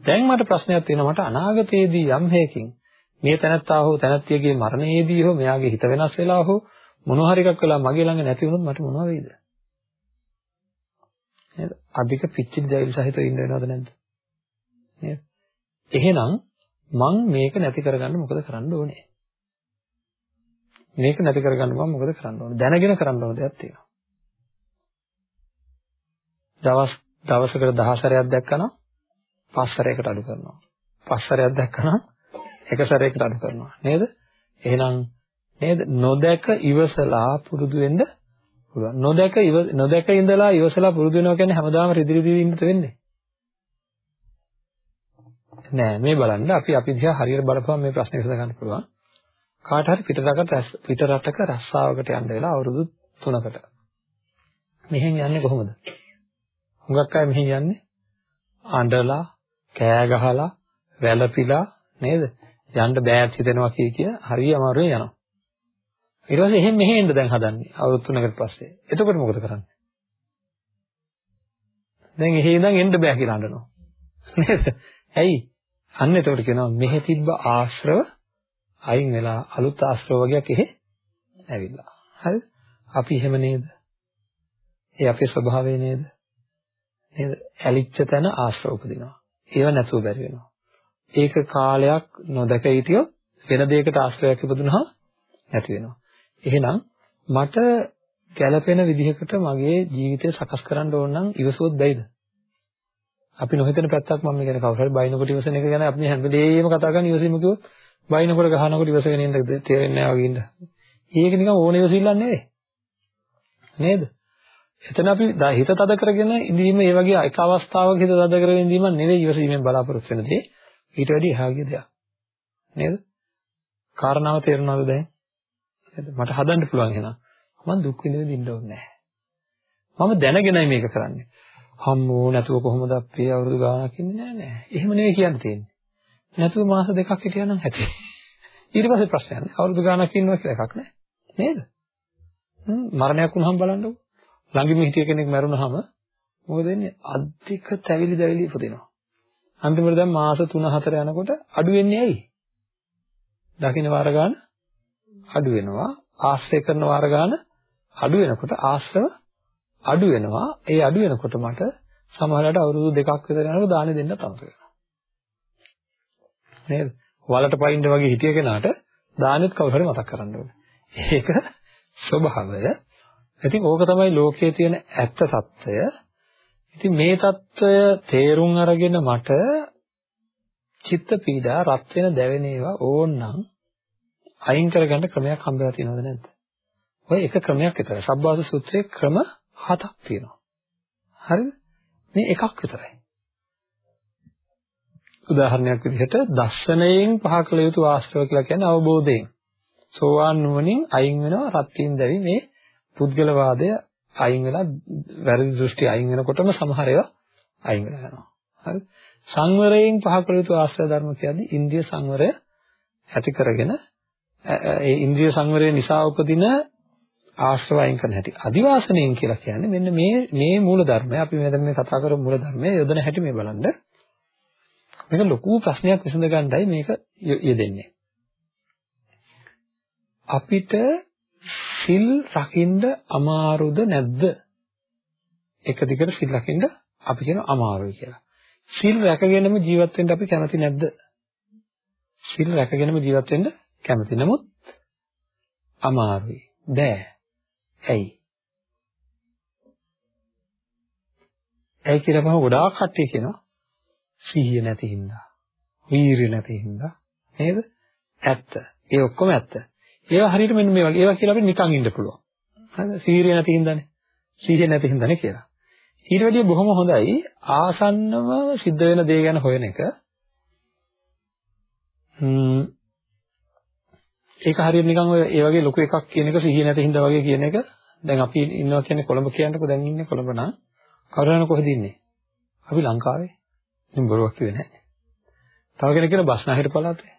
දැන් මට ප්‍රශ්නයක් තියෙනවා මට අනාගතයේදී යම් හේකින් මේ තැනත්තා හෝ තැනත්තියගේ මරණයේදී හෝ මෙයාගේ හිත වෙනස් වෙලා හෝ මොනවා හරි එකක් වෙලා මගේ ළඟ නැති වුණොත් මට මොනව වෙයිද? නේද? අධික පිච්චිලි දැවිලි සහිතව ඉන්න වෙනවද නැද්ද? නේද? එහෙනම් මං මේක නැති කරගන්න මොකද කරන්න ඕනේ? මේක නැති කරගන්න මම මොකද කරන්න ඕනේ? දැනගෙන කරන්න ඕන දෙයක් තියෙනවා. දවස් දවසකට 10 සැරයක් දැක්කනම් පස් සැරයකට අඩු කරනවා. පස් සැරයක් දැක්කනම් එක සැරයකට අඩු කරනවා. නේද? එහෙනම් නේද? නොදැක ඉවසලා පුරුදු වෙන්න පුළුවන්. නොදැක නොදැක ඉඳලා ඉවසලා පුරුදු වෙනවා කියන්නේ හැමදාම රිදි රිදි ඉන්නද වෙන්නේ? නෑ මේ බලන්න අපි අපි දිහා හරියට බලපුවම මේ ප්‍රශ්නේ විසඳ ගන්න පුළුවන්. කාට හරි පිටරටක පිටරටක රස්සාවකට යන්න වෙලා අවුරුදු 3කට. මෙහෙන් යන්නේ කොහොමද? හුඟක් අය මෙහෙන් යන්නේ අඬලා, කෑ ගහලා, වැළපිලා නේද? යන්න බෑත් හිතෙනවා කිය කිය හරිය අමාරුවෙන් යනවා. ඊට පස්සේ එහෙන් මෙහෙ එන්න දැන් හදන්නේ අවුරුදු 3කට පස්සේ. එතකොට මොකද කරන්නේ? දැන් එහෙ ඉඳන් එන්න බෑ කියලා අඬනවා. නේද? ඇයි? අන්න එතකොට කියනවා මෙහෙ තිබ්බ ආශ්‍රව අයින් වෙලා අලුත් ආශ්‍රව වගේක් එහෙ ඇවිල්ලා. හරිද? අපි එහෙම නේද? ඒ අපේ ස්වභාවය නේද? නේද? ඇලිච්ච තැන ආශ්‍රව උපදිනවා. ඒව නැතුව බැරි වෙනවා. ඒක කාලයක් නොදක හිටියොත් වෙන දෙයකට ආශ්‍රයයක් ඉපදුනහම නැති වෙනවා. එහෙනම් මට ගැළපෙන විදිහකට මගේ ජීවිතය සකස් කරන්න ඕන නම් ඉවසුවොත් බැයිද? අපි නොහිතන පැත්තක් මම කියන්නේ කවුරු හරි බයිනකොට ඉවසන එක ගැන අපි හැම වෙලේම කතා කරන ඉවසීම කිව්වොත් බයිනකොට ගහනකොට ඉවසගෙන ඉන්න තේරෙන්නේ නැහැ වගේ ඉන්න. ඒක නිකන් ඕන ඉවසිල්ලක් නෙවෙයි. නේද? එතන අපි හිත තද කරගෙන ඉඳීම ඒ වගේ එක අවස්ථාවක හිත තද කරගෙන ඉඳීම නෙවෙයි ඉවසීමෙන් බලාපොරොත්තු වෙන දේ. ඊට වැඩි එහා ගිය දෙයක්. නේද? කාරණාව තේරුණාද දැන්? නේද? මට හදන්න පුළුවන් එහෙනම්. මම දුක් විඳින්න දෙන්න ඕනේ නැහැ. මම දැනගෙනයි මේක කරන්නේ. හම්මෝ නැතුව කොහොමද අපේ අවුරුදු ගාණක් ඉන්නේ නෑ නෑ. එහෙම නෙවෙයි කියන්න තියෙන්නේ. නැතුව මාස දෙකක් හිටියා නම් ඇති. ඊට පස්සේ ප්‍රශ්නයක් නෑ. අවුරුදු ගාණක් ඉන්නවා කියලා එකක් නෑ. නේද? හ්ම් මරණයක් වුණාම බලන්නකො. ළඟින්ම හිටිය කෙනෙක් මැරුණාම මොකද වෙන්නේ? අධික තැවිලි දැවිලි ඉපදෙනවා. අන්තිමට දැන් මාස 3-4 යනකොට අඩු වෙන්නේ ඇයි? දකින්න වාර ගන්න අඩු වෙනවා. ආශ්‍රය කරන වාර ගන්න අඩු වෙනකොට ආශ්‍රව අඩු වෙනවා. ඒ අඩු වෙනකොට මට සමහරවිට අවුරුදු දෙකක් විතර යනකොට දාන දෙන්න තමයි නේද? වලට පයින්න වගේ හිටිය කෙනාට දානෙත් කවුරු හරි මතක් කරන්න ඕනේ. ඒක ස්වභාවය. ඉතින් ඕක තමයි ලෝකයේ තියෙන ඇත්ත తত্ত্বය ඉතින් මේ తত্ত্বය තේරුම් අරගෙන මට චිත්ත පීඩා රත් වෙන දැවෙන ඒවා ඕන්නම් අයින් කරගන්න ක්‍රමයක් හම්බෙලා තියෙනවද නැද්ද? ඔය එක ක්‍රමයක් විතරයි. සබ්බාස සූත්‍රයේ ක්‍රම හතක් තියෙනවා. හරිද? මේ එකක් විතරයි. උදාහරණයක් විදිහට දර්ශනයෙන් පහ කළ යුතු ආශ්‍රව කියලා කියන්නේ අවබෝධයෙන්. සෝවාන් නුවණින් අයින් වෙනවා රත්ත්‍යින් දැවි මේ පුද්ගල වාදය අයින් වෙලා වැරදි දෘෂ්ටි අයින් වෙනකොටම සමහර ඒවා අයින් වෙලා යනවා. හරි? සංවරයෙන් පහ කළ යුතු ආශ්‍රය ධර්ම කියන්නේ ඉන්ද්‍රිය සංවරය ඇති කරගෙන ඒ ඉන්ද්‍රිය සංවරය නිසා උපදින ආශ්‍රව අයින් කරන හැටි. අදිවාසණයෙන් කියලා කියන්නේ මෙන්න මේ මේ මූල ධර්මය අපි මේ දැන් මේ කතා කරමු මූල ධර්මය යොදන හැටි මේ බලන්න. මේක ලොකු ප්‍රශ්නයක් විසඳ ගන්නයි මේක යෙදෙන්නේ. අපිට සිල් රකින්න අමාරුද නැද්ද? එක දිගට සිල් රකින්න අපි කියන අමාරුයි කියලා. සිල් රැකගෙනම ජීවත් වෙන්න අපි කැමති නැද්ද? සිල් රැකගෙනම ජීවත් වෙන්න කැමති. නමුත් අමාරුයි. බෑ. ඇයි? ඇයි කියලා මම ගොඩාක් කට්ටිය කියනවා. සිහිය නැති හින්දා. වීරිය නැති හින්දා. නේද? ඇත්ත. ඒ ඔක්කොම ඇත්ත. ඒවා හරියට මෙන්න මේ වගේ. ඒවා කියලා අපිට නිකන් ඉන්න පුළුවන්. හරිද? සීරිය නැති හින්දානේ. සීහිය නැති හින්දානේ කියලා. ඊට වැඩිය බොහොම හොඳයි ආසන්නව සිද්ධ වෙන දේ ගැන හොයන එක. හ්ම් ඒක හරියට නිකන් ඔය ඒ වගේ ලොකු එකක් කියන එක සිහිය නැති හින්දා වගේ කියන එක දැන් අපි ඉන්නවා කියන්නේ කොළඹ කියන්නකෝ දැන් ඉන්නේ කොළඹ නම් කවුරුහරි කොහෙද ඉන්නේ? අපි ලංකාවේ. ඉතින් බොරුවක් කිව්වේ නැහැ. තව කෙනෙක් කියන බස්නාහිර පළාතේ.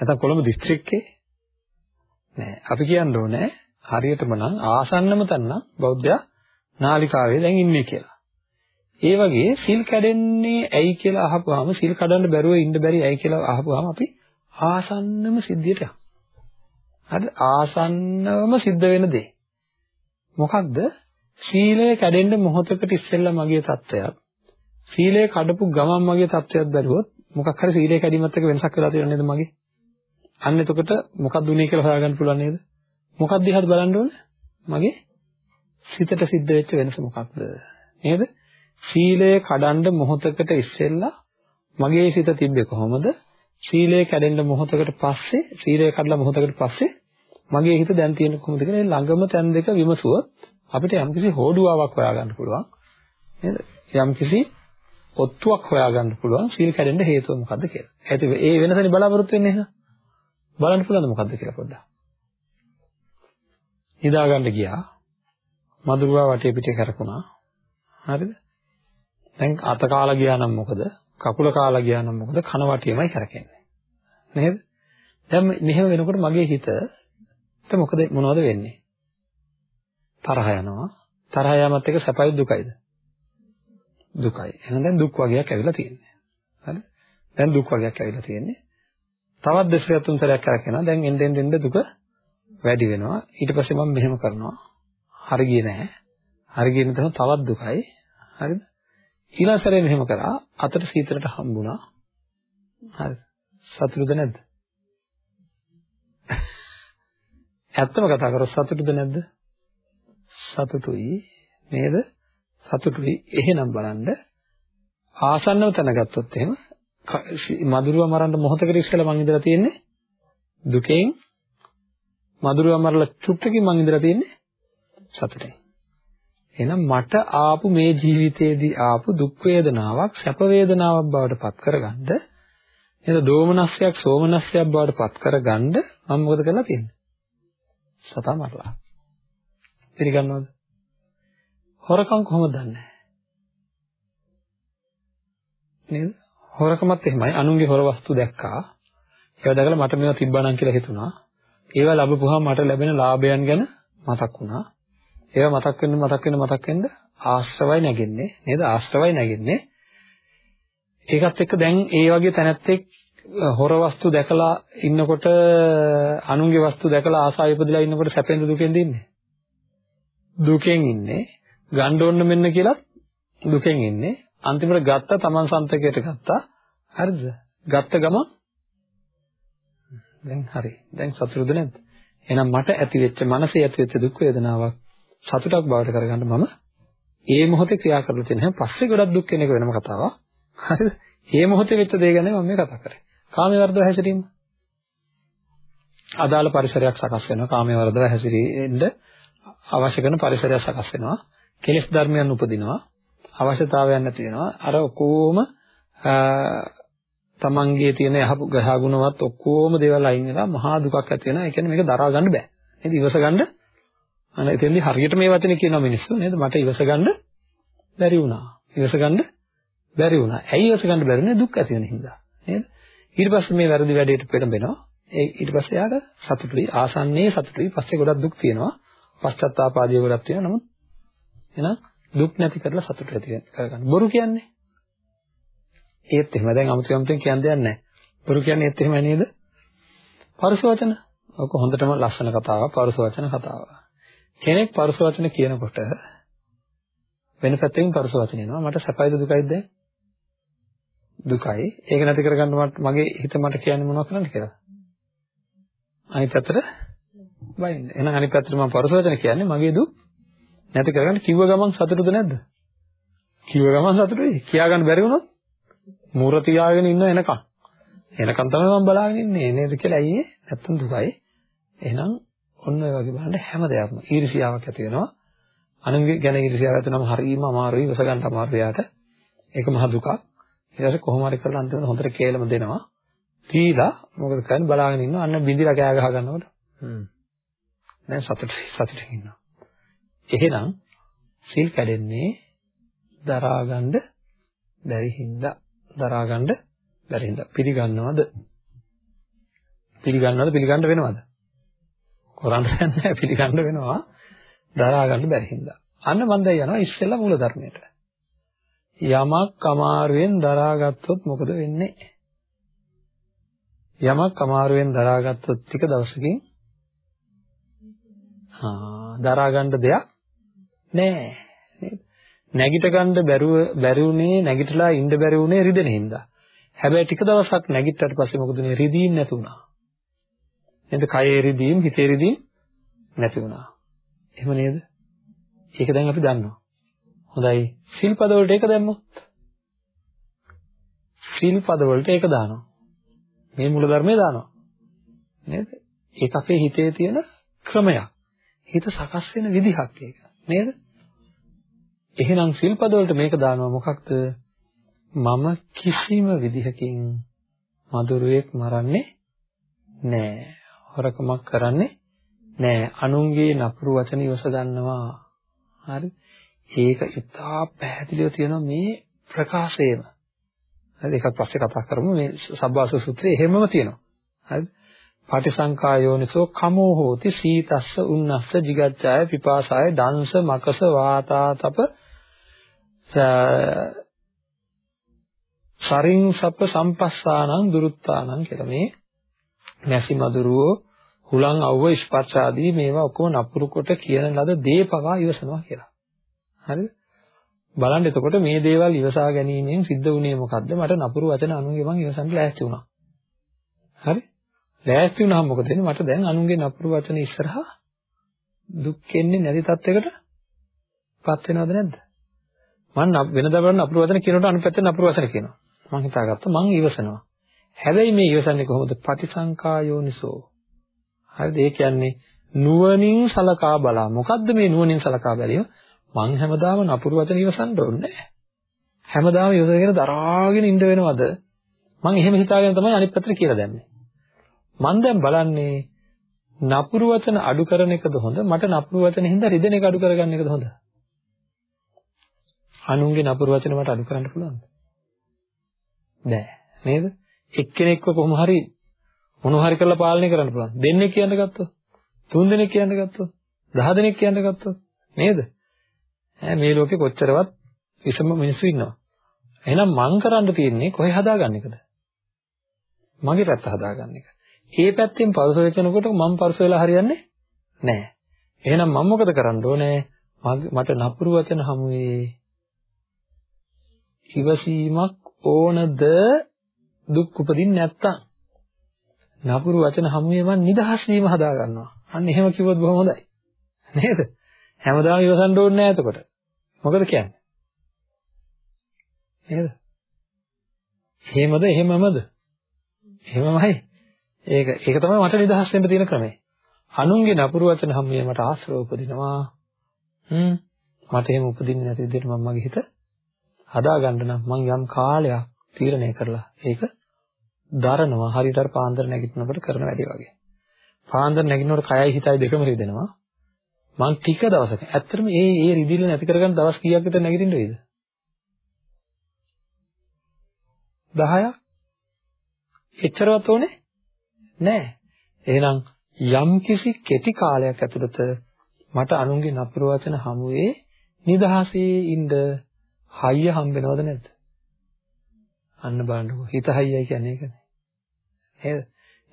නැත්නම් කොළඹ දිස්ත්‍රික්කේ. නෑ. අපි කියන්න ඕනේ හරියටම නම් ආසන්නම තැන බෞද්ධයා නාලිකාවේ දැන් ඉන්නේ කියලා. ඒ වගේ සිල් කැඩෙන්නේ ඇයි කියලා අහපුවාම සිල් කඩන්න බැරුව ඉන්න බැරි ඇයි කියලා අහපුවාම අපි ආසන්නම සිද්ධියට යනවා. හරි ආසන්නවම සිද්ධ වෙන දේ. මොකක්ද? සීලය කැඩෙන්න මොහොතකට ඉස්සෙල්ලා මගේ தත්වයක්. සීලය කඩපු ගමන් මගේ தත්වයක් බැලුවොත් මොකක් හරි සීලය කැඩීමත් එක්ක වෙනසක් වෙලා තියෙනව නේද මගේ? අන්න එතකොට මොකක්ද උනේ කියලා හොයාගන්න පුළුවන් නේද? මොකක්ද දිහාට බලන්න ඕනේ? මගේ සිතට සිද්ධ වෙච්ච වෙනස මොකක්ද? නේද? සීලය කඩන්න මොහොතකට ඉස්සෙල්ලා මගේ සිත තිබ්බේ කොහොමද? සීලය කැඩෙන්න මොහොතකට පස්සේ සීලය කඩලා මොහොතකට පස්සේ මගේ හිත දැන් තියෙන කොහොමද කියලා ළඟම තැන් දෙක විමසුවොත් අපිට යම්කිසි හෝඩුවාවක් හොයාගන්න පුළුවන් නේද යම්කිසි ඔත්තුවක් හොයාගන්න පුළුවන් සීල් කැඩෙන්න හේතුව මොකද්ද කියලා. ඒත් ඒ වෙනසනේ බලාපොරොත්තු වෙන්නේ එහෙනම්. බලන්න පුළුවන්ද මොකද්ද කියලා පොඩ්ඩක්. නිදා ගන්න ගියා. මදුරුවා වටේ පිටේ කරකුණා. හරිද? දැන් අත කාලා ගියා නම් මොකද? කකුල කාලා ගියා නම් මොකද? කන වටියමයි කරකෙන්නේ. නේද? දැන් මෙහෙම වෙනකොට මගේ හිත මොකද මොනවද වෙන්නේ? තරහ යනවා. තරහ යාමත් එක සැපයි දුකයිද? දුකයි. එහෙනම් දැන් දුක් වගේක් ඇවිල්ලා තියෙන්නේ. හරිද? දැන් දුක් වගේක් ඇවිල්ලා තියෙන්නේ. තවත් දෙසරයක් තුන් සැරයක් කරකිනවා. දැන් එන්න එන්න එන්න දුක වැඩි වෙනවා. ඊට පස්සේ මම මෙහෙම කරනවා. හරි ගියේ නැහැ. හරි ගියේ නැත්නම් තවත් දුකයි. හරිද? ඊළඟ සැරේ මෙහෙම කරා අතට සීතලට හම්බුණා. හරිද? සතුටුද නැද්ද? ඇත්තම කතා කරොත් සතුටුද නැද්ද? සතුටුයි නේද? සතුටුයි. එහෙනම් බලන්න ආසන්නව තැනගත්තොත් එහෙම මధుරව මරන්න මොහොතකට ඉස්සෙල්ලා මං ඉඳලා තියෙන්නේ දුකෙන් මధుරව මරලා චුට්ටකින් මං ඉඳලා තියෙන්නේ සතුටෙන්. එහෙනම් මට ආපු මේ ජීවිතේදී ආපු දුක් වේදනාවක් සැප වේදනාවක් බවට පත් කරගන්න නේද දෝමනස්යක් සෝමනස්යක් බවට පත් කරගන්න මම මොකද කරලා තියෙන්නේ සතා මරලා පිළිගන්නවද? හොරකම් කොහොමද දන්නේ? නේද? හොරකමත් එහෙමයි. අනුන්ගේ හොර වස්තු දැක්කා. ඒවා දැකලා මට මේවා තිබ්බනම් කියලා හිතුණා. ඒවා ලැබපුවාම මට ලැබෙන ලාභයන් ගැන මතක් වුණා. ඒවා මතක් වෙන්න මතක් වෙන්න මතක් වෙන්න ආශ්‍රවයි නැගෙන්නේ. නේද? ආශ්‍රවයි නැගෙන්නේ. ඒකත් එක්ක දැන් ඒ වගේ තැනැත්තෙක් හොර වස්තු දැකලා ඉන්නකොට අනුන්ගේ වස්තු දැකලා ආසාව ඉපදලා ඉන්නකොට සැපෙන්ද දුකෙන්ද ඉන්නේ? දුකෙන් ඉන්නේ. ගන්න ඕන මෙන්න කියලා දුකෙන් ඉන්නේ. අන්තිමට ගත්ත තමන් සන්තකයට ගත්තා. හරිද? ගත්ත ගමන් දැන් හරි. දැන් සතුටුද නැද්ද? එහෙනම් මට ඇති වෙච්ච මනසේ ඇති වෙච්ච දුක් වේදනාවක් සතුටක් බවට කරගන්න මම ඒ මොහොතේ ක්‍රියා කරලා තියෙන හැම පස්සේ ගොඩක් දුක් වෙන එක වෙනම කතාවක්. හරිද? මේ මොහොතේ වෙච්ච දේ ගැන මම මේ කතා කරේ. කාමයේ වර්ධව හැසිරීම. අදාළ පරිසරයක් සකස් වෙනවා. කාමයේ වර්ධව හැසිරෙන්න අවශ්‍ය කරන පරිසරයක් සකස් වෙනවා. කෙලෙස් ධර්මයන් උපදිනවා. අවශ්‍යතාවයන් නැති වෙනවා. අර ඔක්කොම තමන්ගේ තියෙන යහපු ගහගුණවත් ඔක්කොම දේවල් අයින් වෙලා මහා දුකක් ඇති වෙනවා. ඒ කියන්නේ මේක දරා ගන්න බෑ. නේද? ඉවස ගන්න අනේ එතෙන්දි හරියට මේ වචනේ කියනවා මිනිස්සු නේද? මට ඉවස ගන්න බැරි වුණා. ඉවස ගන්න බැරි වුණා. ඇයි ඉවස ගන්න බැරිනේ? දුක් ඇති වෙන හින්දා. නේද? ඊට පස්සේ මේ වැරදි වැඩේට පෙළඹෙනවා. ඒ ඊට පස්සේ යාට සතුටුයි ආසන්නයේ සතුටුයි. පස්සේ ගොඩක් දුක් තියෙනවා. පශ්චාත්තාප ආදී ගොඩක් තියෙනවා. නමුත් එහෙනම් දුක් නැති කරලා සතුට ඇති කරගන්න. බොරු කියන්නේ ඒත් එහෙම දැන් අමුතු අමුතුෙන් කියන්න දෙයක් නැහැ. බොරු කියන්නේ ඒත් එහෙමයි නේද? පරස වචන. ඔක හොඳටම ලස්සන කතාවක් පරස වචන කතාවක්. කෙනෙක් පරස වචන කියනකොට වෙන පැත්තකින් පරස වචන එනවා. මට සැපයිද දුකයිද දැන්? දුකයි. ඒක නැති කරගන්න මට මගේ හිත මට කියන්නේ මොනවද කරන්න කියලා. අනිත් පැත්තට වයින්. එහෙනම් අනිත් පැත්තට මම පරස වචන කියන්නේ මගේ දුක් නැති කරගන්න කිව්ව ගමන් සතුටුද නැද්ද? කිව්ව ගමන් සතුටුයි. කියාගන්න බැරි වුණොත් මූර තියාගෙන ඉන්න එනකම්. එනකම් තමයි මම බලාගෙන ඉන්නේ නේද කියලා අයියේ නැත්තම් දුකයි. එහෙනම් ඔන්න ඔය වගේ බලන්න හැම දෙයක්ම ඊර්ෂියාවක් ඇති වෙනවා. අනුන්ගේ ගැන ඊර්ෂියාව ඇති වෙනම හරිම අමාරුයි ඉවස ගන්න අමාරුයි යාට. ඒක මහ දුකක්. ඊට පස්සේ කොහොම හරි කරලා අන්තිමට හොඳට කේලම දෙනවා. තීලා මොකද කරන්නේ? බලාගෙන ඉන්නවා. අන්න බින්දිලා කෑ ගහ ගන්නකොට. හ්ම්. දැන් සතුට සතුටින් ඉන්නවා. එහෙනම් සිල් කැඩෙන්නේ දරාගන්න බැරි හින්දා. දරාගන්න බැරි හින්දා. පිළිගන්නවද? පිළිගන්නවද? පිළිගන්න වෙනවද? කරන්න නැහැ පිළිගන්න වෙනවා. දරාගන්න බැරි හින්දා. අන්න මම දැන් යනවා ඉස්සෙල්ලා මූල ධර්මයට යමක් අමාරුවෙන් දරාගත්තොත් මොකද වෙන්නේ යමක් අමාරුවෙන් දරාගත්තොත් ටික දවසකින් ආ දරාගන්න දෙයක් නෑ නේද නැගිට ගන්න බැරුව බැරිුනේ නැගිටලා ඉන්න බැරි වුනේ රිදෙන හින්දා. හැබැයි ටික දවසක් නැගිට්ටට පස්සේ මොකද උනේ රිදීම් නැති වුණා. නේද? කයේ රිදීම්, හිතේ රිදීම් නැති වුණා. එහෙම නේද? ඒක දැන් අපි දන්නවා. හොඳයි. සිල්පද වලට ඒක දැම්මොත්. සිල්පද වලට ඒක දානවා. මේ මූල ධර්මයේ දානවා. නේද? ඒක අපේ හිතේ තියෙන ක්‍රමයක්. හිත සකස් වෙන විදිහක් ඒක. නේද? එහෙනම් සිල්පද වලට මේක දානවා මොකක්ද? මම කිසිම විදිහකින් මధుරයක් මරන්නේ නෑ. හොරකමක් කරන්නේ නෑ. අනුන්ගේ නපුරු වචන ඉවස ගන්නවා. හරි? ඒක ඉතා පැහැදිලිව තියෙනවා මේ ප්‍රකාශයම. හරි ඒකත් පස්සේ කතා කරමු මේ සබ්බාස සූත්‍රයේ එහෙමම තියෙනවා. හරිද? පටිසංකායෝනිසෝ කමෝ හෝති සීතස්ස උන්නස්ස jigacchāya පිපාසාය දංශ මකස වාතාතප සරින් සප්ප සම්පස්සානං දුරුත්තානං කියලා මේ නැසි මදුරුවෝ හුලං අවව ස්පර්ශ ආදී මේවා ඔක්කොම නපුරු කොට කියන ලද දේ පවා ඉවසනවා කියලා. හරිද? බලන්න එතකොට මේ දේවල් ඉවසා ගැනීමෙන් සිද්ධ වුණේ මොකද්ද? මට නපුරු වචන අනුන්ගේ මං ඉවසන්න ලෑස්ති වුණා. හරි? ලෑස්ති වුණාම මොකද වෙන්නේ? මට දැන් අනුන්ගේ නපුරු වචන ඉස්සරහා දුක් එන්නේ නැති තත්යකට පත් වෙනවද නැද්ද? මම වෙනදා බලන අපුරු වචන කියනකොට අනිත් පැත්තෙන් අපුරු වචන කියනවා. මම හිතාගත්තා මං ඉවසනවා. හැබැයි මේ ඉවසන්නේ කොහොමද? පටිසංකායෝනිසෝ. හරිද? ඒ කියන්නේ නුවණින් සලකා බලා. මොකද්ද මේ නුවණින් සලකා බැලීම? මං හැමදාම නපුරු වචන ඉවසන්න ඕනේ නැහැ. හැමදාම ඉවසගෙන දරාගෙන ඉන්න වෙනවද? මං එහෙම හිතාගෙන තමයි අනිත් පැත්තට කියලා දැම්මේ. මං දැන් බලන්නේ නපුරු වචන අඩු කරන එකද හොඳ? මට නපුරු වචන හින්දා රිදෙන එක අඩු කරගන්න එකද හොඳ? අනුන්ගේ නපුරු වචන මට අඩු කරන්න පුළුවන්ද? බෑ. නේද? එක්කෙනෙක්ව කොහොම හරි මොන හරි කරලා පාලනය කරන්න පුළුවන්. දෙන්නෙක් කියන්න ගත්තොත්, තුන් දෙනෙක් කියන්න ගත්තොත්, දහ දෙනෙක් කියන්න ගත්තොත් නේද? ඈ මේ ලෝකේ කොච්චරවත් විසම මිනිස්සු ඉන්නවා. එහෙනම් මං කරන්න තියෙන්නේ කොහේ හදාගන්න එකද? මගේ පැත්ත හදාගන්න එක. ඒ පැත්තෙන් පරස වෙනකොට මම පරස වෙලා හරියන්නේ නැහැ. එහෙනම් මම මොකද කරන්න ඕනේ? මට නපුරු වචන හමුවේ ඉවසීමක් ඕනද දුක් උපදින්නේ නැත්තම් නපුරු වචන හමුවේ මම නිදහස් වීම හදා ගන්නවා. අන්න එහෙම කිව්වොත් බොහොම හොඳයි. නේද? හැමදාම ඉවසන්න ඕනේ නැහැ එතකොට. මොකද කියන්නේ? නේද? එහෙමද එහෙමමද? එහෙමමයි. ඒක ඒක තමයි මට නිදහස් වෙන්න තියෙන ක්‍රමය. අනුන්ගේ නපුරු වචන හැමෝම මට ආශ්‍රව උපදිනවා. හ්ම් මට එහෙම උපදින්නේ නැති විදිහට මම මගේ හිත හදාගන්න නම් මං යම් කාලයක් තීරණය කරලා ඒක දරනවා හරියට අර පාන්දර නැගිටිනකොට කරන වැඩේ වගේ. පාන්දර නැගිටිනකොට කයයි හිතයි දෙකම රිදෙනවා. මං ටික දවසක ඇත්තටම ඒ ඒ රිදිල්ල නැති කරගන්න දවස් කීයක් විතර නැගිටින්න වෙයිද? 10ක් එච්චරවත් ඕනේ නෑ. එහෙනම් යම් කිසි කෙටි කාලයක් ඇතුළත මට අනුන්ගේ නපුරු වචන හමුවේ නිදහසේ ඉන්න හයිය හම්බෙනවද නැද්ද? අන්න බලන්නකෝ. හිත හයියයි කියන්නේ ඒකනේ. නේද?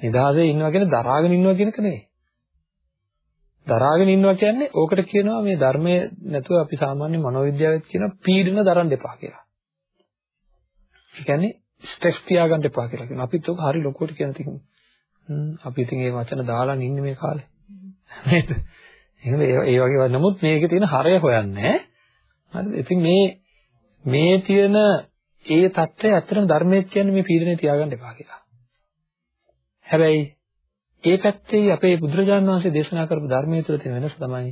නිදහසේ ඉන්නවා කියන්නේ දරාගෙන ඉන්නවා කියන එක නෙවෙයි. දරාගෙන ඉන්නවා කියන්නේ ඕකට කියනවා මේ ධර්මයේ නැතුව අපි සාමාන්‍ය මනෝවිද්‍යාවෙත් කියන පීඩන දරන්න එපා කියලා. ඒ කියන්නේ ස්ට්‍රෙස් තියාගන්න එපා කියලා කියනවා. අපිත් ඔක හරි ලොකුවට කියන තින්. අපි ඉතින් මේ වචන දාලා ඉන්නේ මේ කාලේ. නේද? එහෙනම් ඒ වගේ නමුත් මේකේ තියෙන හරය හොයන්නේ හරිද? ඉතින් මේ මේ තියෙන ඒ தත්ත්වය ඇත්තටම ධර්මයේ කියන්නේ මේ පීඩනේ තියාගන්න එපා කියලා. හැබැයි ඒ පැත්තේ අපේ බුදුරජාණන් වහන්සේ දේශනා කරපු ධර්මයේ තුල තියෙන වෙනස තමයි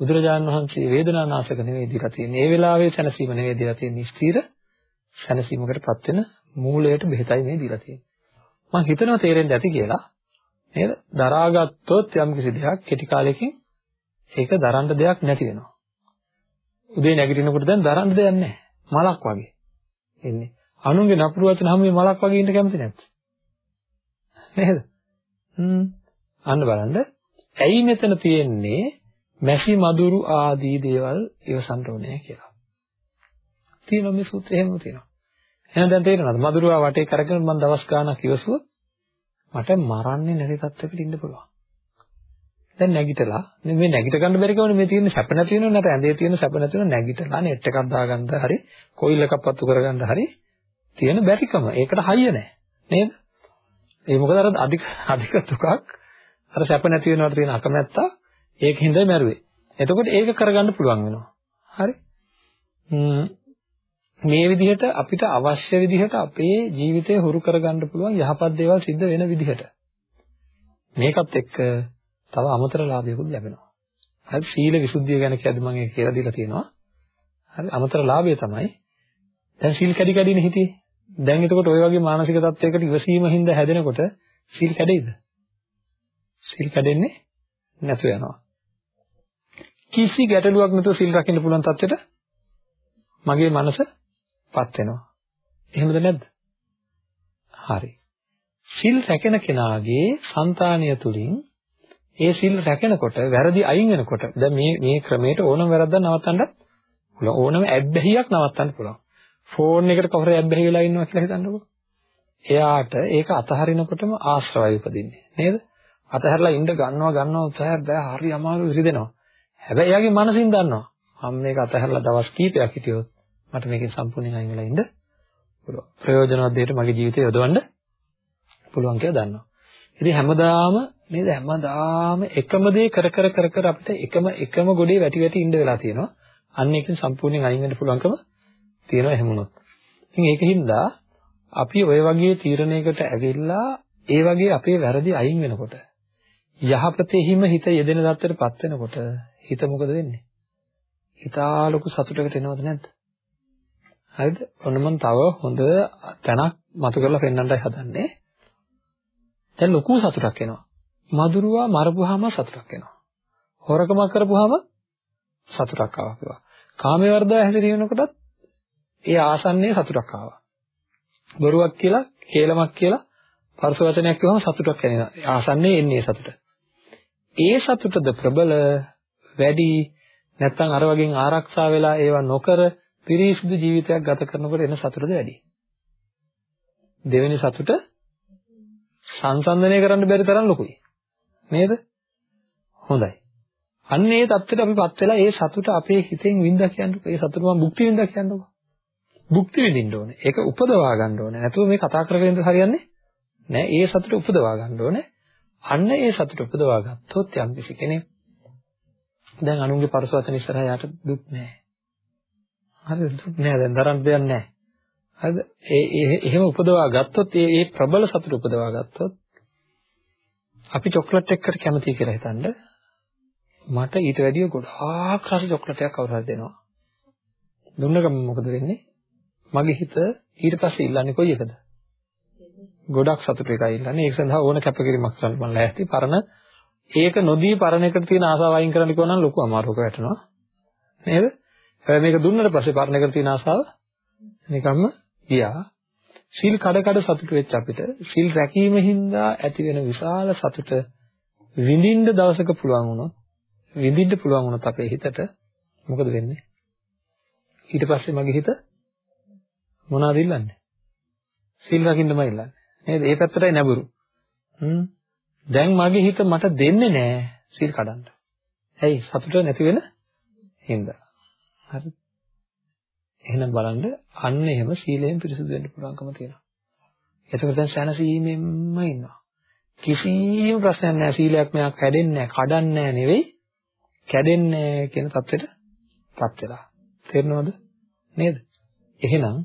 බුදුරජාණන් වහන්සේ වේදනානාශක නෙවෙයි දීලා තියෙන්නේ. ඒ වෙලාවේ සැනසීම නෙවෙයි දීලා තියෙන්නේ. ස්ථිර සැනසීමකටපත් වෙන මූලයට බෙහෙතයි මේ දීලා තියෙන්නේ. මම හිතනවා තේරෙන්න ඇති කියලා. නේද? දරාගත්තොත් යම් කිසි දෙයක් කෙටි කාලෙකින් ඒක දරන්න දෙයක් නැති වෙනවා. උදේ නැගිටිනකොට දැන් දරන්න දෙයක් නැහැ. මලක් වගේ. එන්නේ. අනුන්ගේ නපුරු වචන හැම මලක් වගේ ඉන්න කැමති නැද්ද? නේද? හ්ම්. අන්න බලන්න. ඇයි මෙතන තියෙන්නේ මැසි මදුරු ආදී දේවල් ඉවසන්න ඕනේ කියලා. තියෙනවා මේ සූත්‍රය එහෙම තියෙනවා. එහෙනම් දැන් තේරෙනවද? මදුරුවා වටේ කරගෙන මම දවස් ගාණක් ඉවසුවොත් මට මරන්නේ නැති තත්ත්වයකට ඉන්න පුළුවන්. දැන් නැගිටලා මේ නැගිට ගන්න බැරි කවනේ මේ තියෙන සැප නැති වෙනව නැත්නම් ඇඳේ තියෙන සැප නැති වෙනව නැගිටලා නෙට් එකක් දාගන්න හරි කොයිල් එකක් පත්තු කරගන්න හරි තියෙන බැරිකම. ඒකට හයිය නැහැ. නේද? ඒ මොකද අර අධික අධික දුකක් අර සැප නැති වෙනවට තියෙන අකමැත්ත ඒකින්ද මැරුවේ. එතකොට ඒක කරගන්න පුළුවන් වෙනවා. හරි? මේ විදිහට අපිට අවශ්‍ය විදිහට අපේ ජීවිතය හුරු කරගන්න පුළුවන් යහපත් දේවල් සිද්ධ වෙන විදිහට. මේකත් එක්ක තව අමතර ලාභයකුත් ලැබෙනවා. හරි සීල විසුද්ධිය ගැන කියද්දි මම ඒක කියලා දීලා තියෙනවා. හරි අමතර ලාභය තමයි දැන් සීල් කැඩි කැඩිනේ හිටියේ. දැන් එතකොට ওই වගේ මානසික තත්යකට ඉවසීමින්ද හැදෙනකොට සීල් කැඩෙයිද? සීල් කැඩෙන්නේ නැතු වෙනවා. කිසි ගැටලුවක් නැතුව සීල් රකින්න පුළුවන් තත්ත්වෙට මගේ මනසපත් වෙනවා. එහෙමද නැද්ද? හරි. සිල් රැකෙන කෙනාගේ సంతානිය තුලින් ඒ සිල් රැකෙනකොට වැරදි අයින් වෙනකොට දැන් මේ මේ ක්‍රමයට ඕනම වැරද්දක් නවත්තන්නත් පුළුවන් ඕනම ඇබ්බැහියක් නවත්තන්න පුළුවන් ෆෝන් එකට කවුරු ඇබ්බැහි වෙලා ඉන්නවා කියලා හිතන්නකෝ. එයාට ඒක අතහරිනකොටම ආශ්‍රවය උපදින්නේ. නේද? අතහැරලා ඉන්න ගන්නවා ගන්නවා උත්සාහය බෑ. හරි අමාරු විසිදෙනවා හැබැයි එයාගේ මනසින් දන්නවා. මම මේක අතහැරලා දවස් කීපයක් හිටියොත් මට මේකෙන් සම්පූර්ණයෙන් අයින් වෙලා ඉන්න පුළුවන්. ප්‍රයෝජනවත් දෙයට මගේ ජීවිතය යොදවන්න පුළුවන් කියලා දන්නවා. ඉතින් හැමදාම නේද? හැමදාම එකම දේ කර කර කර කර අපිට එකම එකම ගොඩේ වැටි වැටි ඉන්න වෙලා තියෙනවා. අන්න ඒකෙන් සම්පූර්ණයෙන් අයින් වෙන්න පුළුවන්කම තියෙනවා එහෙම වුණොත්. ඉතින් ඒකින්ද අපි ওই වගේ තීරණයකට ඇවිල්ලා ඒ වගේ අපේ වැරදි අයින් වෙනකොට යහපතේ හිම හිත යෙදෙන தත්තරපත් වෙනකොට හිත මොකද වෙන්නේ? හිතා ලොකු සතුටකට එනවද නැද්ද? හරිද? ඔන්න මම තව හොඳ තැනක් මතු කරලා පෙන්වන්නයි හදන්නේ. දැන් ලොකු සතුටක් එනවා. මధుරවා මරපුවාම සතුටක් එනවා. හොරකම කරපුවාම සතුටක් ආවා. කාමේ වර්ධව හැසිරීමනකොටත් ඒ ආසන්නයේ සතුටක් ආවා. බොරුවක් කියලා, කේලමක් කියලා පරස වචනයක් කියවම සතුටක් එනවා. ආසන්නයේ එන්නේ සතුට. ඒ සතුටද ප්‍රබල වැඩි නැත්නම් අර වගේ ආරක්ෂා වෙලා ඒවා නොකර පිරිසිදු ජීවිතයක් ගත කරනකොට එන සතුටද වැඩි. දෙවෙනි සතුට සංසන්දනය කරන්න බැරි තරම් ලොකුයි. නේද? හොඳයි. අන්න ඒ தත්ත්වයට අපිපත් වෙලා ඒ සතුට අපේ හිතෙන් වින්දා කියන්නකෝ. ඒ සතුට මම භුක්ති වින්දා කියන්නකෝ. භුක්ති විඳින්න ඕනේ. ඒක උපදවා ගන්න ඕනේ. නැතුව මේ කතා කරගෙන ඉඳලා හරියන්නේ නෑ. ඒ සතුට උපදවා ගන්න ඕනේ. අන්න ඒ සතුට උපදවා ගත්තොත් යම් කිසි කෙනෙක් දැන් අනුන්ගේ පරස වචන ඉස්සරහා යාට දුක් නෑ. හරිද? දුක් නෑ දැන් දරන්න දෙයක් නෑ. හරිද? ඒ එහෙම උපදවා ගත්තොත් ඒ ඒ ප්‍රබල සතුට උපදවා ගත්තොත් අපි චොක්ලට් එකකට කැමතියි කියලා හිතනද මට ඊට වැඩිය ගොඩාක් රස චොක්ලට් එකක් කවුරු හරි දෙනවා. දුන්න ගමන් මොකද වෙන්නේ? මගේ හිත ඊට පස්සේ ඉල්ලන්නේ කොයි එකද? ගොඩක් සතුට එකයි ඉල්ලන්නේ. ඒක සඳහා ඕන කැපකිරීමක් කරන්න මම ලෑස්ති. පරණ ඒක නොදී පරණ එකට තියෙන ආසාව අයින් කරන්න කිව්වා නම් ලොකු අමාරුවක වැටෙනවා. නේද? හැබැයි මේක දුන්නට පස්සේ පරණ එකට තියෙන ආසාව නිකම්ම ගියා. සීල් කඩ කඩ සතුට වෙච්ච අපිට සීල් රැකීම හින්දා ඇති වෙන විශාල සතුට විඳින්න දවසක පුළුවන් වුණොත් විඳින්න පුළුවන් වුණොත් අපේ හිතට මොකද වෙන්නේ? ඊට පස්සේ මගේ හිත මොනවද ඉල්ලන්නේ? සීල් රකින්නමයි ඉල්ලන්නේ. නේද? ඒ පැත්තටයි නැඹුරු. හ්ම්. දැන් මගේ හිත මට දෙන්නේ නැහැ සීල් කඩන්න. ඇයි? සතුට නැති වෙන හින්දා. හරි. එහෙනම් බලන්න අන්න එහෙම සීලයෙන් පිරිසුදු වෙන්න පුළුවන්කම තියෙනවා. එතකොට දැන් සැනසීමෙන්ම ඉන්නවා. කිසිම ප්‍රශ්නයක් නැහැ සීලයක් මෙයක් කැඩෙන්නේ නැහැ, කඩන්නේ නැහැ නෙවෙයි, කැඩෙන්නේ නැහැ කියන தත්වෙටපත් වෙලා. තේරෙනවද? නේද? එහෙනම්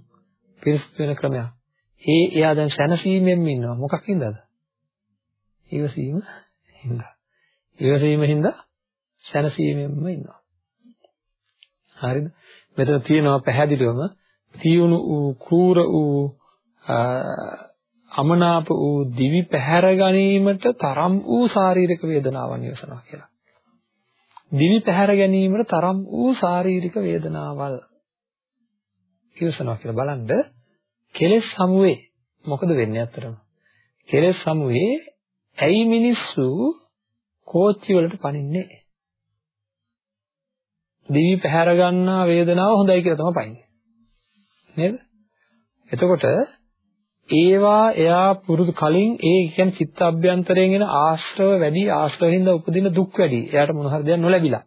පිරිසුදු වෙන ක්‍රමයක්. ඒ එයා දැන් සැනසීමෙන්ම ඉන්නවා. මොකක් හින්දාද? ඉවසීම හින්දා. ඉවසීම හින්දා සැනසීමෙන්ම ඉන්නවා. හරිද? මෙතන තියෙනවා පැහැදිලිවම තියුණු වූ කෲර වූ අමනාප වූ දිවි පැහැර ගැනීමට තරම් වූ ශාරීරික වේදනාවන් ඉවසනවා කියලා. දිවි පැහැර ගැනීමට තරම් වූ ශාරීරික වේදනාවල් ඉවසනවා කියලා බලන්න කෙලෙස් සමුවේ මොකද වෙන්නේ අත්‍තරම? කෙලෙස් සමුවේ ඇයි මිනිස්සු කෝච්චි වලට පනින්නේ? දිවි පැහැර ගන්නා වේදනාව හොඳයි කියලා තමයි පයින්නේ. නේද? එතකොට ඒවා එයා පුරුදු කලින් ඒ කියන්නේ චිත්ත අභ්‍යන්තරයෙන් එන ආශ්‍රව වැඩි ආශ්‍රවෙන්ද උපදින දුක් වැඩි. එයාට මොන හරි දෙයක් නොලැබිලා.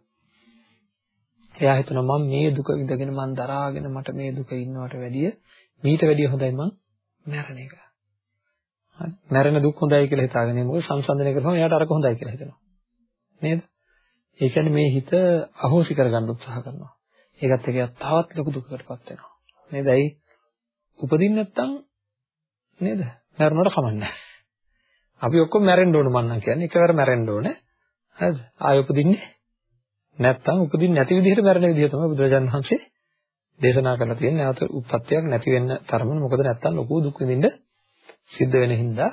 එයා හිතනවා මම මේ දුක විඳගෙන මම දරාගෙන මට මේ දුක ඉන්නවට වැඩිය මීට වැඩිය හොඳයි මං මැරෙන එක. හරි. මැරෙන දුක් හොඳයි කියලා හිතාගෙන මොකද සංසන්දනය කරනවා එයාට අරක හොඳයි කියලා හිතනවා. නේද? ඒ කියන්නේ මේ හිත අහෝසි කරගන්න උත්සාහ කරනවා. ඒකත් එක්ක තවත් ලොකු දුකකටපත් වෙනවා. නේද? ඇයි? උපදින්න නැත්තම් නේද? මැරුණාට කමන්නේ අපි ඔක්කොම මැරෙන්න ඕන මන්නම් කියන්නේ එකවර මැරෙන්න ඕනේ. හරිද? ආයෙ උපදින්නේ නැත්තම් උපදින්නේ නැති විදිහට මැරෙන විදිහ තමයි බුදුරජාණන් වහන්සේ දේශනා කරලා තියෙන්නේ. නැවත උත්පත්තියක් නැති වෙන්න තරම මොකද නැත්තම් ලොකු දුක් විඳින්න සිද්ධ වෙන හින්දා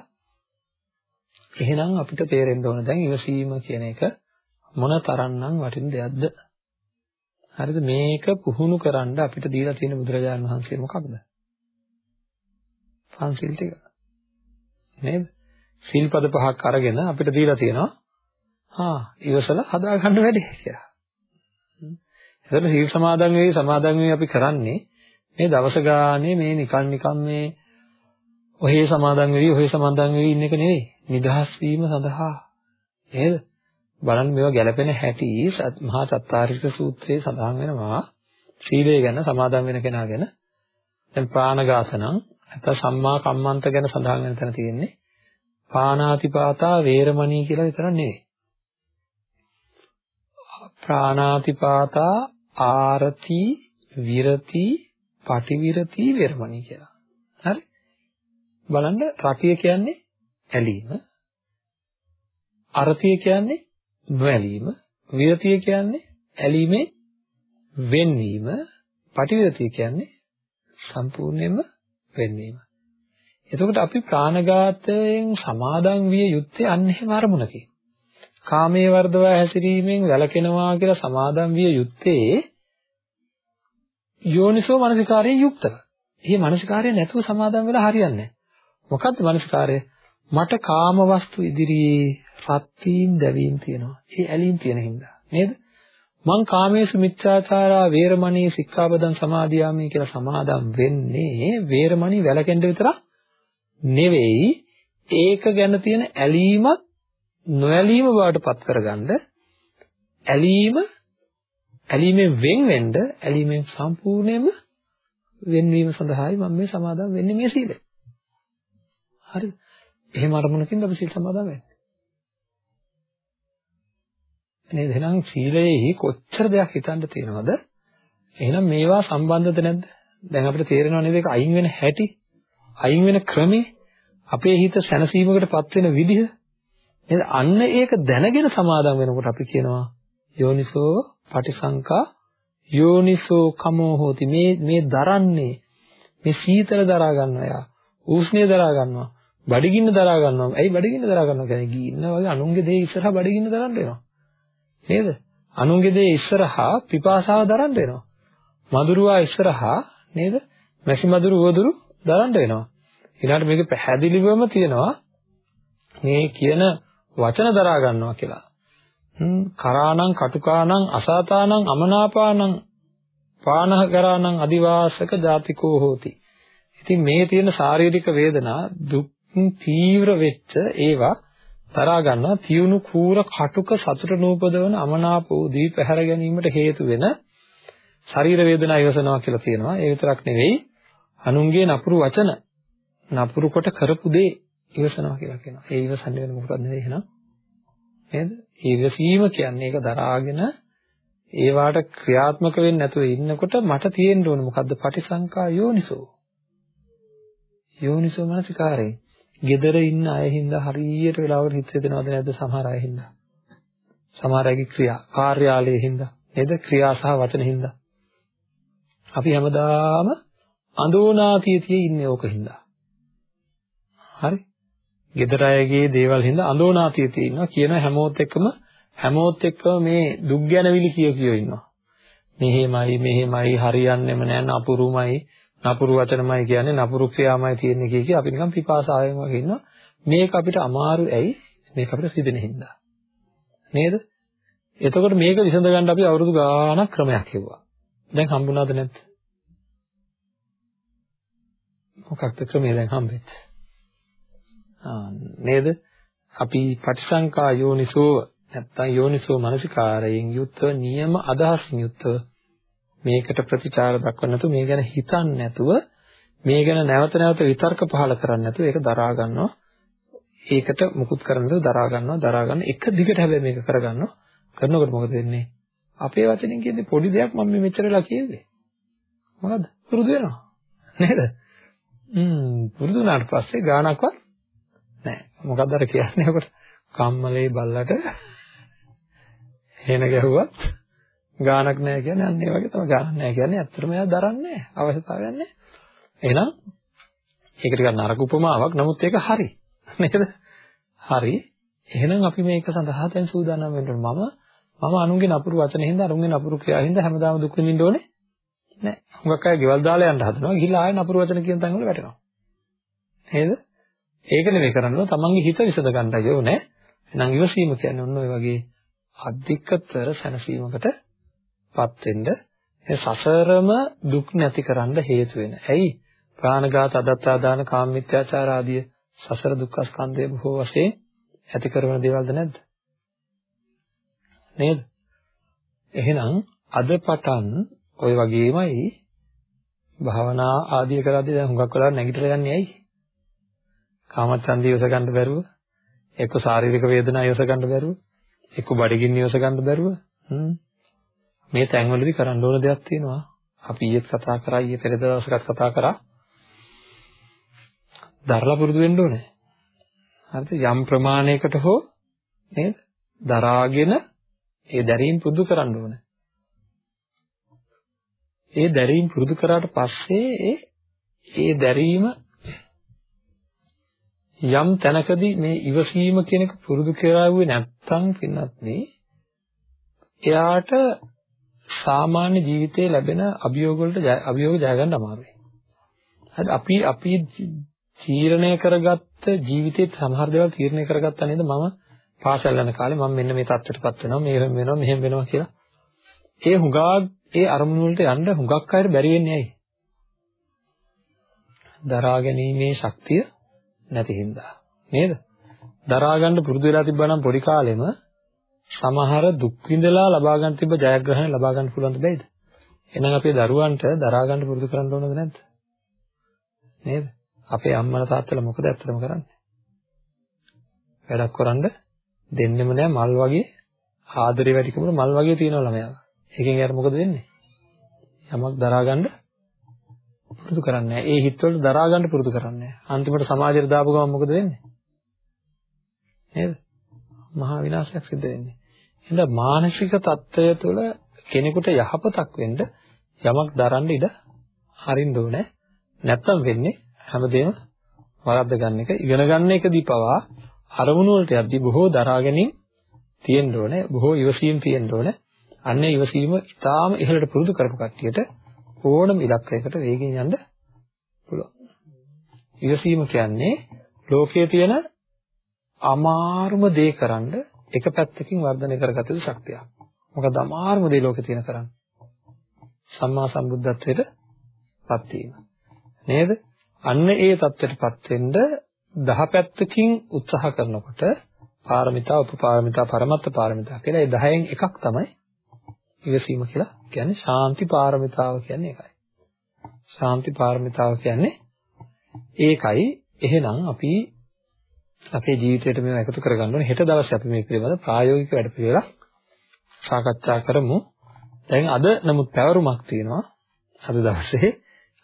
එහෙනම් අපිට තේරෙන්න ඕන දැන් ඉවසීම කියන එක මොන තරම්නම් වටින දෙයක්ද? හරිද? මේක පුහුණු කරන්න අපිට දීලා තියෙන බුදුරජාණන් වහන්සේ මොකක්ද? පන්සිල් ටික. නේද? සිල්පද පහක් අරගෙන අපිට දීලා තියෙනවා. හා ඉවසලා හදාගන්න වැඩි කියලා. එතකොට සීල් සමාදන් වෙයි සමාදන් වෙයි අපි කරන්නේ. මේ දවස ගානේ මේ නිකන් නිකන් මේ ඔහේ සමාදන් වෙවි ඔහේ සමාදන් වෙවි ඉන්න එක නෙවෙයි. නිදහස් වීම සඳහා. නේද? බලන්න මේවා ගැලපෙන හැටි මහා චත්තාරික සූත්‍රයේ සඳහන් වෙනවා. සීලය ගැන සමාදන් වෙන කෙනා ගැන. දැන් ප්‍රාණඝාතනම් නැත්නම් සම්මා කම්මන්ත ගැන සඳහන් වෙන තැන තියෙන්නේ. පාණාතිපාතා වේරමණී කියලා විතරක් නෙවෙයි. ප්‍රාණාතිපාතා ආරති විරති පටිවිරති වේරමණී කියලා. හරි? බලන්න රතිය කියන්නේ ඇලීම. අරතිය කියන්නේ නොඇලීම. විරතිය කියන්නේ ඇලීමේ වෙන්වීම. පටිවිරතිය කියන්නේ සම්පූර්ණයෙන්ම වෙන්වීම. එතකොට අපි ප්‍රාණඝාතයෙන් සමාදන් විය යුත්තේ අන්න එහෙම අරමුණකින්. කාමයේ වර්ධවා හැසිරීමෙන් වැළකෙනවා කියලා සමාදන් විය යුත්තේ යෝනිසෝ මනසිකාරයෙන් යුක්තව. මේ මනසිකාරය නැතුව සමාදන් වෙලා හරියන්නේ නැහැ. මොකද්ද මනසිකාරය? මට කාම වස්තු ඉදිරියේ රත් වීම දැවීම තියෙනවා. ඒ ඇලීම් තියෙන හින්දා නේද? මං කාමේසු මිච්ඡාචාරා වේරමණී සික්ඛාපදං සමාදියාමි කියලා සමාදම් වෙන්නේ වේරමණී වැළකෙන්න විතරක් නෙවෙයි ඒක ගැන තියෙන ඇලීමත් නොඇලීම බවට පත් කරගන්න ඇලීම ඇලීමෙන් වෙන් වෙන්න ඇලීමෙන් සම්පූර්ණයෙන්ම වෙන්වීම සඳහායි මම මේ සමාදම් වෙන්නේ මේ සීලය. හරිද? එහෙම අරමුණකින්ද අපි සීල් සමාදන් වෙන්නේ. නේද? එහෙනම් සීලයේ කොච්චර දෙයක් හිතන්න තියෙනවද? එහෙනම් මේවා සම්බන්ධද නැද්ද? දැන් අපිට තේරෙනව නේද ඒක අයින් වෙන හැටි? අයින් වෙන ක්‍රමේ අපේ හිත සැනසීමකටපත් වෙන විදිහ නේද? අන්න ඒක දැනගෙන සමාදම් වෙනකොට අපි කියනවා යෝනිසෝ පටිසංකා යෝනිසෝ කමෝ හෝති. මේ මේ දරන්නේ මේ සීතල දරා ගන්නවා යා. උෂ්ණය දරා ගන්නවා. බඩගින්න දරා ගන්නවා. ඇයි බඩගින්න දරා ගන්නවා කියන්නේ? ගින්න වගේ අනුන්ගේ දේ ඉස්සරහා බඩගින්න දරන්න වෙනවා. නේද? අනුන්ගේ දේ ඉස්සරහා පිපාසාව දරන්න වෙනවා. මදුරුවා ඉස්සරහා නේද? මැසි මදුරු වදුරු දරන්න වෙනවා. ඊළඟට මේක පැහැදිලිවම තියෙනවා. මේ කියන වචන දරා ගන්නවා කියලා කරාණං කටුකාණං අසාතානං අමනාපානං පානහකරාණං අදිවාසක ජාතිකෝ හෝති. ඉතින් මේ තියෙන ශාරීරික වේදනා දුක් තීව්‍ර වෙච්ච ඒවා තරා ගන්නවා තියුණු කූර කටුක සතුට නූපදවන අමනාපෝ දී පැහැර ගැනීමට හේතු වෙන ශරීර වේදනා ඉවසනවා කියලා කියනවා. ඒ විතරක් නෙවෙයි අනුන්ගේ නපුරු වචන නපුරු කොට කරපු දේ ඉවසනවා කියලා කියනවා. ඒ ඉවසන්නේ වෙන මොකක්ද නෙවෙයි එහෙනම්. නේද? ඉවසීම කියන්නේ ඒක දරාගෙන ඒවාට ක්‍රියාත්මක වෙන්නේ නැතුව ඉන්නකොට මට තියෙන්න ඕනේ මොකද්ද? පටිසංකා යෝනිසෝ. යෝනිසෝ මනසිකාරේ. gedara ඉන්න අය හින්දා හරියට වෙලාවට හිත දෙනවද නැද්ද සමහර අය හින්දා. සමහර අයගේ ක්‍රියා කාර්යාලයේ හින්දා නේද? ක්‍රියා සහ වචන හින්දා. අපි හැමදාම අඳෝනාතියතිය ඉන්නේ ඕක හින්දා. හරි? Gedara අයගේ දේවල් හින්දා අඳෝනාතියතිය ඉන්නවා කියන හැමෝත් එක්කම හැමෝත් එක්කම මේ දුක් ගැනවිලි කිය කිය ඉන්නවා. මෙහෙමයි මෙහෙමයි හරියන්නේම නැහැ නපුරුමයි නපුරු වචනමයි කියන්නේ නපුරු ක්‍රියාමයි තියෙන්නේ කිය කිය අපි නිකන් පිපාසාවෙන් වගේ ඉන්නවා. මේක අපිට අමාරු ඇයි? මේක අපිට සිදෙන හින්දා. නේද? එතකොට මේක විසඳ ගන්න අපි අවුරුදු ගාණක් ක්‍රමයක් හෙව්වා. දැන් හම්බුණාද නැද්ද? මොකක්ද ක්‍රමය දැන් හම්බෙන්නේ? ආ නේද? අපි පටිසංකා යෝනිසෝ නැත්තම් යෝනිසෝ මනසිකාරයෙන් යුක්තව නියම අදහසින් යුක්තව මේකට ප්‍රතිචාර දක්වන්න නැතුව මේ ගැන හිතන්නේ නැතුව මේ ගැන නැවත නැවත විතර්ක පහල කරන්නේ නැතුව ඒක දරා ගන්නවා. ඒකට මුකුත් කරන්න නැතුව දරා ගන්නවා. දරා ගන්න එක දිගට හැබැයි මේක කරගන්නවා. කරනකොට මොකද වෙන්නේ? අපේ වචනෙන් කියන්නේ පොඩි දෙයක් මම මේ මෙච්චරලා කියෙන්නේ මොකද්ද? පුරුදු වෙනවා. නේද? හ්ම් පුරුදු වුණාට පස්සේ ගානක්වත් නැහැ මොකද්ද අර කියන්නේ ඔකට කම්මලේ බල්ලට හේන ගැහුවත් ගානක් නැහැ කියන්නේ අන්න ඒ වගේ තමයි ගානක් නැහැ කියන්නේ ඇත්තටම එයා දරන්නේ අවශ්‍යතාවයක් නැහැ. එහෙනම් ඒක ටිකක් නරක උපමාවක් නමුත් ඒක හරි. නේද? හරි. එහෙනම් අපි මේක සඳහා දැන් සූදානම් වෙන්න මම මම අනුන්ගේ නපුරු වචන හින්දා අනුන්ගේ නපුරු ක්‍රියා හින්දා හැමදාම දුක් විඳින්න ඕනේ නැහැ. හුඟක් අය ගෙවල් දාලා යන්න හදනවා. ගිහිල්ලා ආයෙ නපුරු වචන කියන තැන් වල වැටෙනවා. නේද? ඒක නෙමෙයි කරන්නේ තමන්ගේ හිත විසඳ ගන්නයි ඕනේ. එහෙනම් ඉවසීම කියන්නේ ඔන්න ඔය වගේ අධිකතර සැනසීමකටපත් වෙන්න සසරම දුක් නැති කරන්න හේතු වෙන. ඇයි? ප්‍රාණඝාත, අදත්තා දාන, කාමමිත්‍යාචාර ආදී සසර දුක්ඛ ස්කන්ධය බොහෝ වශයෙන් ඇති කරන දේවල්ද නැද්ද? නේද? එහෙනම් අද පටන් ওই වගේමයි භාවනා ආදී කරද්දී දැන් හුඟක් වෙලා නැගිටලා යන්නේ ඇයි? කාමච්ඡන්දිය යොස ගන්න බැරුව, එක්ක ශාරීරික වේදනා යොස ගන්න බැරුව, එක්ක බඩගින්න ඉවස ගන්න බැරුව මේ තැන්වලදී කරන්න ඕන දෙයක් තියෙනවා. අපි ඊයේත් කතා කරා ඊයේ පෙර දවසකත් කතා කරා. දරලා පුරුදු වෙන්න ඕනේ. හරිද? යම් ප්‍රමාණයකට හෝ නේද? දරාගෙන ඒ දැරීම් පුරුදු කරන්න ඕනේ. ඒ දැරීම් පුරුදු කරාට පස්සේ ඒ ඒ දැරීම යම් තැනකදී මේ ඉවසීම කියන එක පුරුදු කරාවුවේ නැත්නම් පින්නත් නේ එයාට සාමාන්‍ය ජීවිතයේ ලැබෙන අභියෝග වලට අභියෝග ජය ගන්න අමාරුයි. හරි අපි අපි තීරණය කරගත්ත ජීවිතේ සමහර දේවල් තීරණය කරගත්තා නේද මම පාසල් යන කාලේ මම මෙන්න මේ තත්ත්වයටපත් වෙනවා මෙහෙම වෙනවා මෙහෙම වෙනවා කියලා. ඒ හුඟා ඒ අරමුණු වලට යන්න හුඟක් අයට බැරි වෙන්නේ ඇයි? දරා ගැනීමේ ශක්තිය නැති හින්දා නේද? දරා ගන්න පුරුදු වෙලා තිබ්බා නම් පොඩි කාලෙම සමහර දුක් විඳලා ලබා ගන්න තිබ්බ ජයග්‍රහණ ලබා ගන්න පුළුවන් දෙයිද? එහෙනම් අපේ දරුවන්ට දරා ගන්න පුරුදු කරන්න ඕනද නැද්ද? නේද? අපේ අම්මලා තාත්තලා මොකද ඇත්තටම කරන්නේ? වැඩක් කරන්න දෙන්නෙම නෑ මල් වගේ ආදරේ වැඩිකම මල් වගේ තියෙනවා ළමයා. ඒකෙන් යාර මොකද වෙන්නේ? යමක් දරා ගන්න පුරුදු කරන්නේ ඒ හිතවල දරා ගන්න පුරුදු කරන්නේ අන්තිමට සමාජයට දාපු ගමන් මොකද වෙන්නේ? නේද? මහා විනාශයක් සිද්ධ වෙන්නේ. එහෙනම් මානසික தত্ত্বය තුළ කෙනෙකුට යහපතක් වෙන්න යමක් දරන්න ඉඩ හරින්න ඕනේ. නැත්තම් වෙන්නේ හැමදේම වරද්ද ගන්න එක ඉගෙන ගන්න එකදී පවා අරමුණු වලට යද්දී බොහෝ දරාගෙනින් තියෙන්න ඕනේ බොහෝ ඉවසීම් තියෙන්න ඕනේ අන්නේ ඉවසීම ඉතාම ඉහළට පුරුදු කරපු කට්ටියට ඕනම ඉලක්කයකට වේගෙන් යන්න පුළුවන්. ඉවසීම කියන්නේ ලෝකයේ තියෙන අමාරුම දේ කරන්න එක පැත්තකින් වර්ධනය කරගත යුතු ශක්තියක්. මොකද අමාරුම දේ ලෝකේ තියෙන කරන්න. සම්මා සම්බුද්ධත්වයට පත් වීම. නේද? අන්න ඒ தත්ත්වයටපත් වෙන්න දහ පැත්තකින් උත්සාහ කරනකොට පාරමිතා, උපපාරමිතා, පරමත්ත පාරමිතා කියලා ඒ 10න් එකක් තමයි ඉවසීම කියලා කියන්නේ ශාන්ති පාරමිතාව කියන්නේ ඒකයි. ශාන්ති පාරමිතාව කියන්නේ ඒකයි. එහෙනම් අපි අපේ ජීවිතයට මේව එකතු කරගන්න ඕනේ. හෙට දවසේ අපි මේ පිළිබඳ ප්‍රායෝගික වැඩපිළිවෙලක් සාකච්ඡා කරමු. දැන් අද නමුත් පැවරුමක් තියෙනවා. අද දවසේ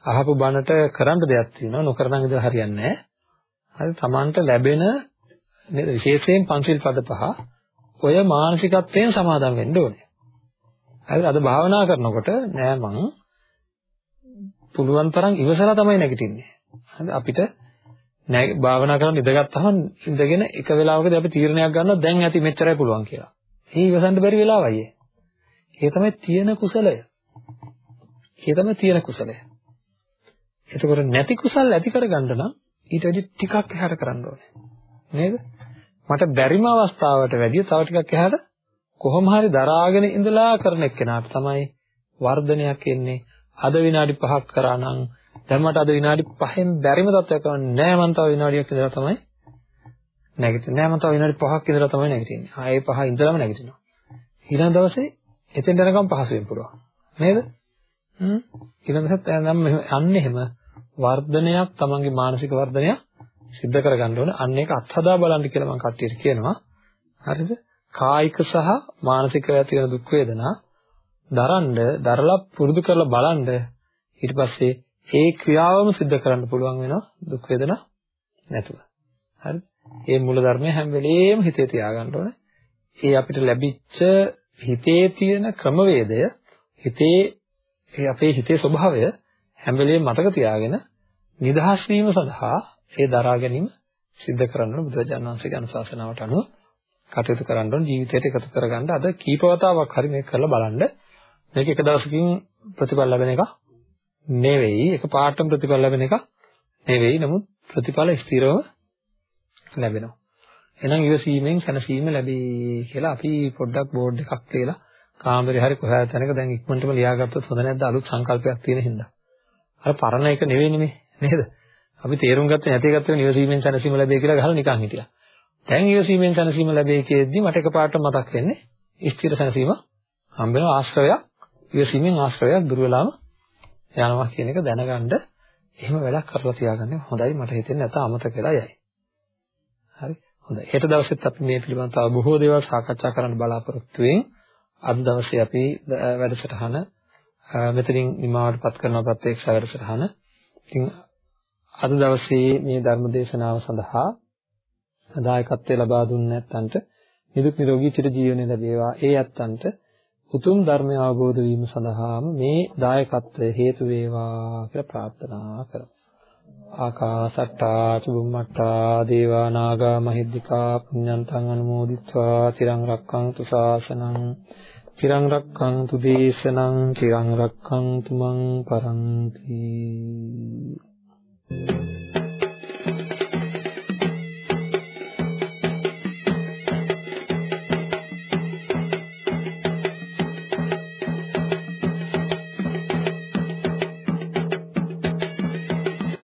අහපු බණට කරන්න දෙයක් තියෙනවා. නොකරනම් ඉඳලා හරියන්නේ නැහැ. හරි Tamanට ලැබෙන නේද විශේෂයෙන් පංචිල් පද පහ ඔය මානසිකත්වයෙන් සමාදම් වෙන්න ඕනේ. හරිද? අද භාවනා කරනකොට නෑ මං පුළුවන් තරම් ඉවසලා තමයි නැගිටින්නේ. හරිද? අපිට නෑ භාවනා කරන්න ඉඳගත්තාම ඉඳගෙන එක වෙලාවකදී අපි තීරණයක් ගන්නවා දැන් ඇති මෙච්චරයි පුළුවන් කියලා. ඒ ඉවසන්න බැරි වෙලාවයි ඒ. ඒ තමයි තියෙන කුසලය. ඒ තමයි තියෙන කුසලය. එතකොට නැති කුසල් ඇති කරගන්න නම් ඊට වැඩි ටිකක් එහාට කරන්න ඕනේ. නේද? මට බැරිම අවස්ථාවට වැඩිය තව ටිකක් එහාට කොහොම හරි දරාගෙන ඉඳලා කරන එක්කෙනාට තමයි වර්ධනයක් එන්නේ. අද විනාඩි 5ක් කරා නම් දැන් මට අද විනාඩි 5න් බැරිම තත්ත්වයක් කරන්නේ නෑ මම තව විනාඩියක් ඉඳලා තමයි නැගිටින්නේ. නෑ මම තව විනාඩි 5ක් ඉඳලා තමයි නැගිටින්නේ. ආයේ 5 ඉඳලාම නැගිටිනවා. ඊළඟ දවසේ එතෙන් යනකම් පහසුවෙන් පුළුවන්. නේද? හ්ම් ඊළඟ දවසත් නම් අන්න එහෙම වර්ධනයක් තමන්ගේ මානසික වර්ධනයක් සිද්ධ කරගන්න ඕන. අන්න ඒක අත්හදා බලන්න කියලා මම කට්ටියට කියනවා. හරිද? කායික සහ මානසික ඇති වෙන දුක් වේදනා දරන්න, දරලා පුරුදු කරලා බලන්න ඊට පස්සේ ඒ ක්‍රියාවම සිද්ධ කරන්න පුළුවන් වෙනවා දුක් වේදනා නැතුව. හරිද? මේ මූල ධර්මය හැම වෙලෙම හිතේ තියාගන්න ඕනේ. ඒ අපිට ලැබිච්ච හිතේ තියෙන ක්‍රමවේදය හිතේ අපේ හිතේ ස්වභාවය හැම වෙලෙම මතක තියාගෙන නිදහස් වීම සඳහා ඒ දරා ගැනීම සිද්ධ කරන්න බුදුරජාණන් වහන්සේගේ අනුශාසනාවට අනුව කටයුතු කරන්න ඕන ජීවිතයට එකතු කරගන්න. අද කීපවතාවක් හරි මේක කරලා බලන්න. මේක එක දවසකින් ප්‍රතිඵල ලැබෙන එක නෙවෙයි. එක පාටම ප්‍රතිඵල ලැබෙන එක නෙවෙයි. නමුත් ප්‍රතිඵල ස්ථිරව ලැබෙනවා. එහෙනම් ඉවසීමෙන් සැනසීම ලැබේ කියලා අපි පොඩ්ඩක් බෝඩ් එකක් තියලා කාමරේ හරි කොහේ තැනක දැන් ඉක්මනටම ලියාගත්තොත් හොඳ නැද්ද? අලුත් සංකල්පයක් තියෙන හින්දා. අර පරණ එක නෙවෙයි නෙමේ නේද? අපි තේරුම් ගත්තේ නැති එකත් වෙන ඉවසීමෙන් සැනසීම ලැබේ කියලා ගහලා නිකන් හිටියා. දැන් ඉවසීමෙන් සැනසීම ලැබේ කියද්දි මට එකපාරට මතක් වෙන්නේ ස්ථිර සැනසීම හම්බ වෙන ආශ්‍රයයක් ඉවසීමෙන් ආශ්‍රයයක් දුර වෙලාම යනවා කියන එක දැනගන්න එහෙම වැඩක් කරලා තියාගන්න හොඳයි මට හිතෙන්නේ නැත අමතක වෙලා යයි. හරි හොඳයි. හෙට දවසෙත් අපි මේ පිළිබඳව තව බොහෝ දේවල් සාකච්ඡා කරන්න බලාපොරොත්තු වෙමින් අද දවසේ අපි වැඩසටහන මෙතනින් නිමවටපත් කරන ප්‍රත්‍යක්ෂ වැඩසටහන. ඉතින් අද දවසේ මේ ධර්ම දේශනාව සඳහා දායකත්වය ලබා දුන්නේ නැත්නම්ට නිදුක් නිරෝගී චිර ජීවනය ලැබේවා. ඒ ඇත්තන්ට උතුම් ධර්මය අවබෝධ වීම සඳහාම මේ දායකත්වය හේතු වේවා කියලා ප්‍රාර්ථනා කරමු. ආකාසට්ටා චුම්මට්ටා දේවා නාග මහිද්దికා පුඤ්ඤන්තං අනුමෝදිත්වා තිරං රක්ඛන්තු ශාසනං තිරං රක්ඛන්තු දේශනං තිරං රක්ඛන්තු මං පරන්ති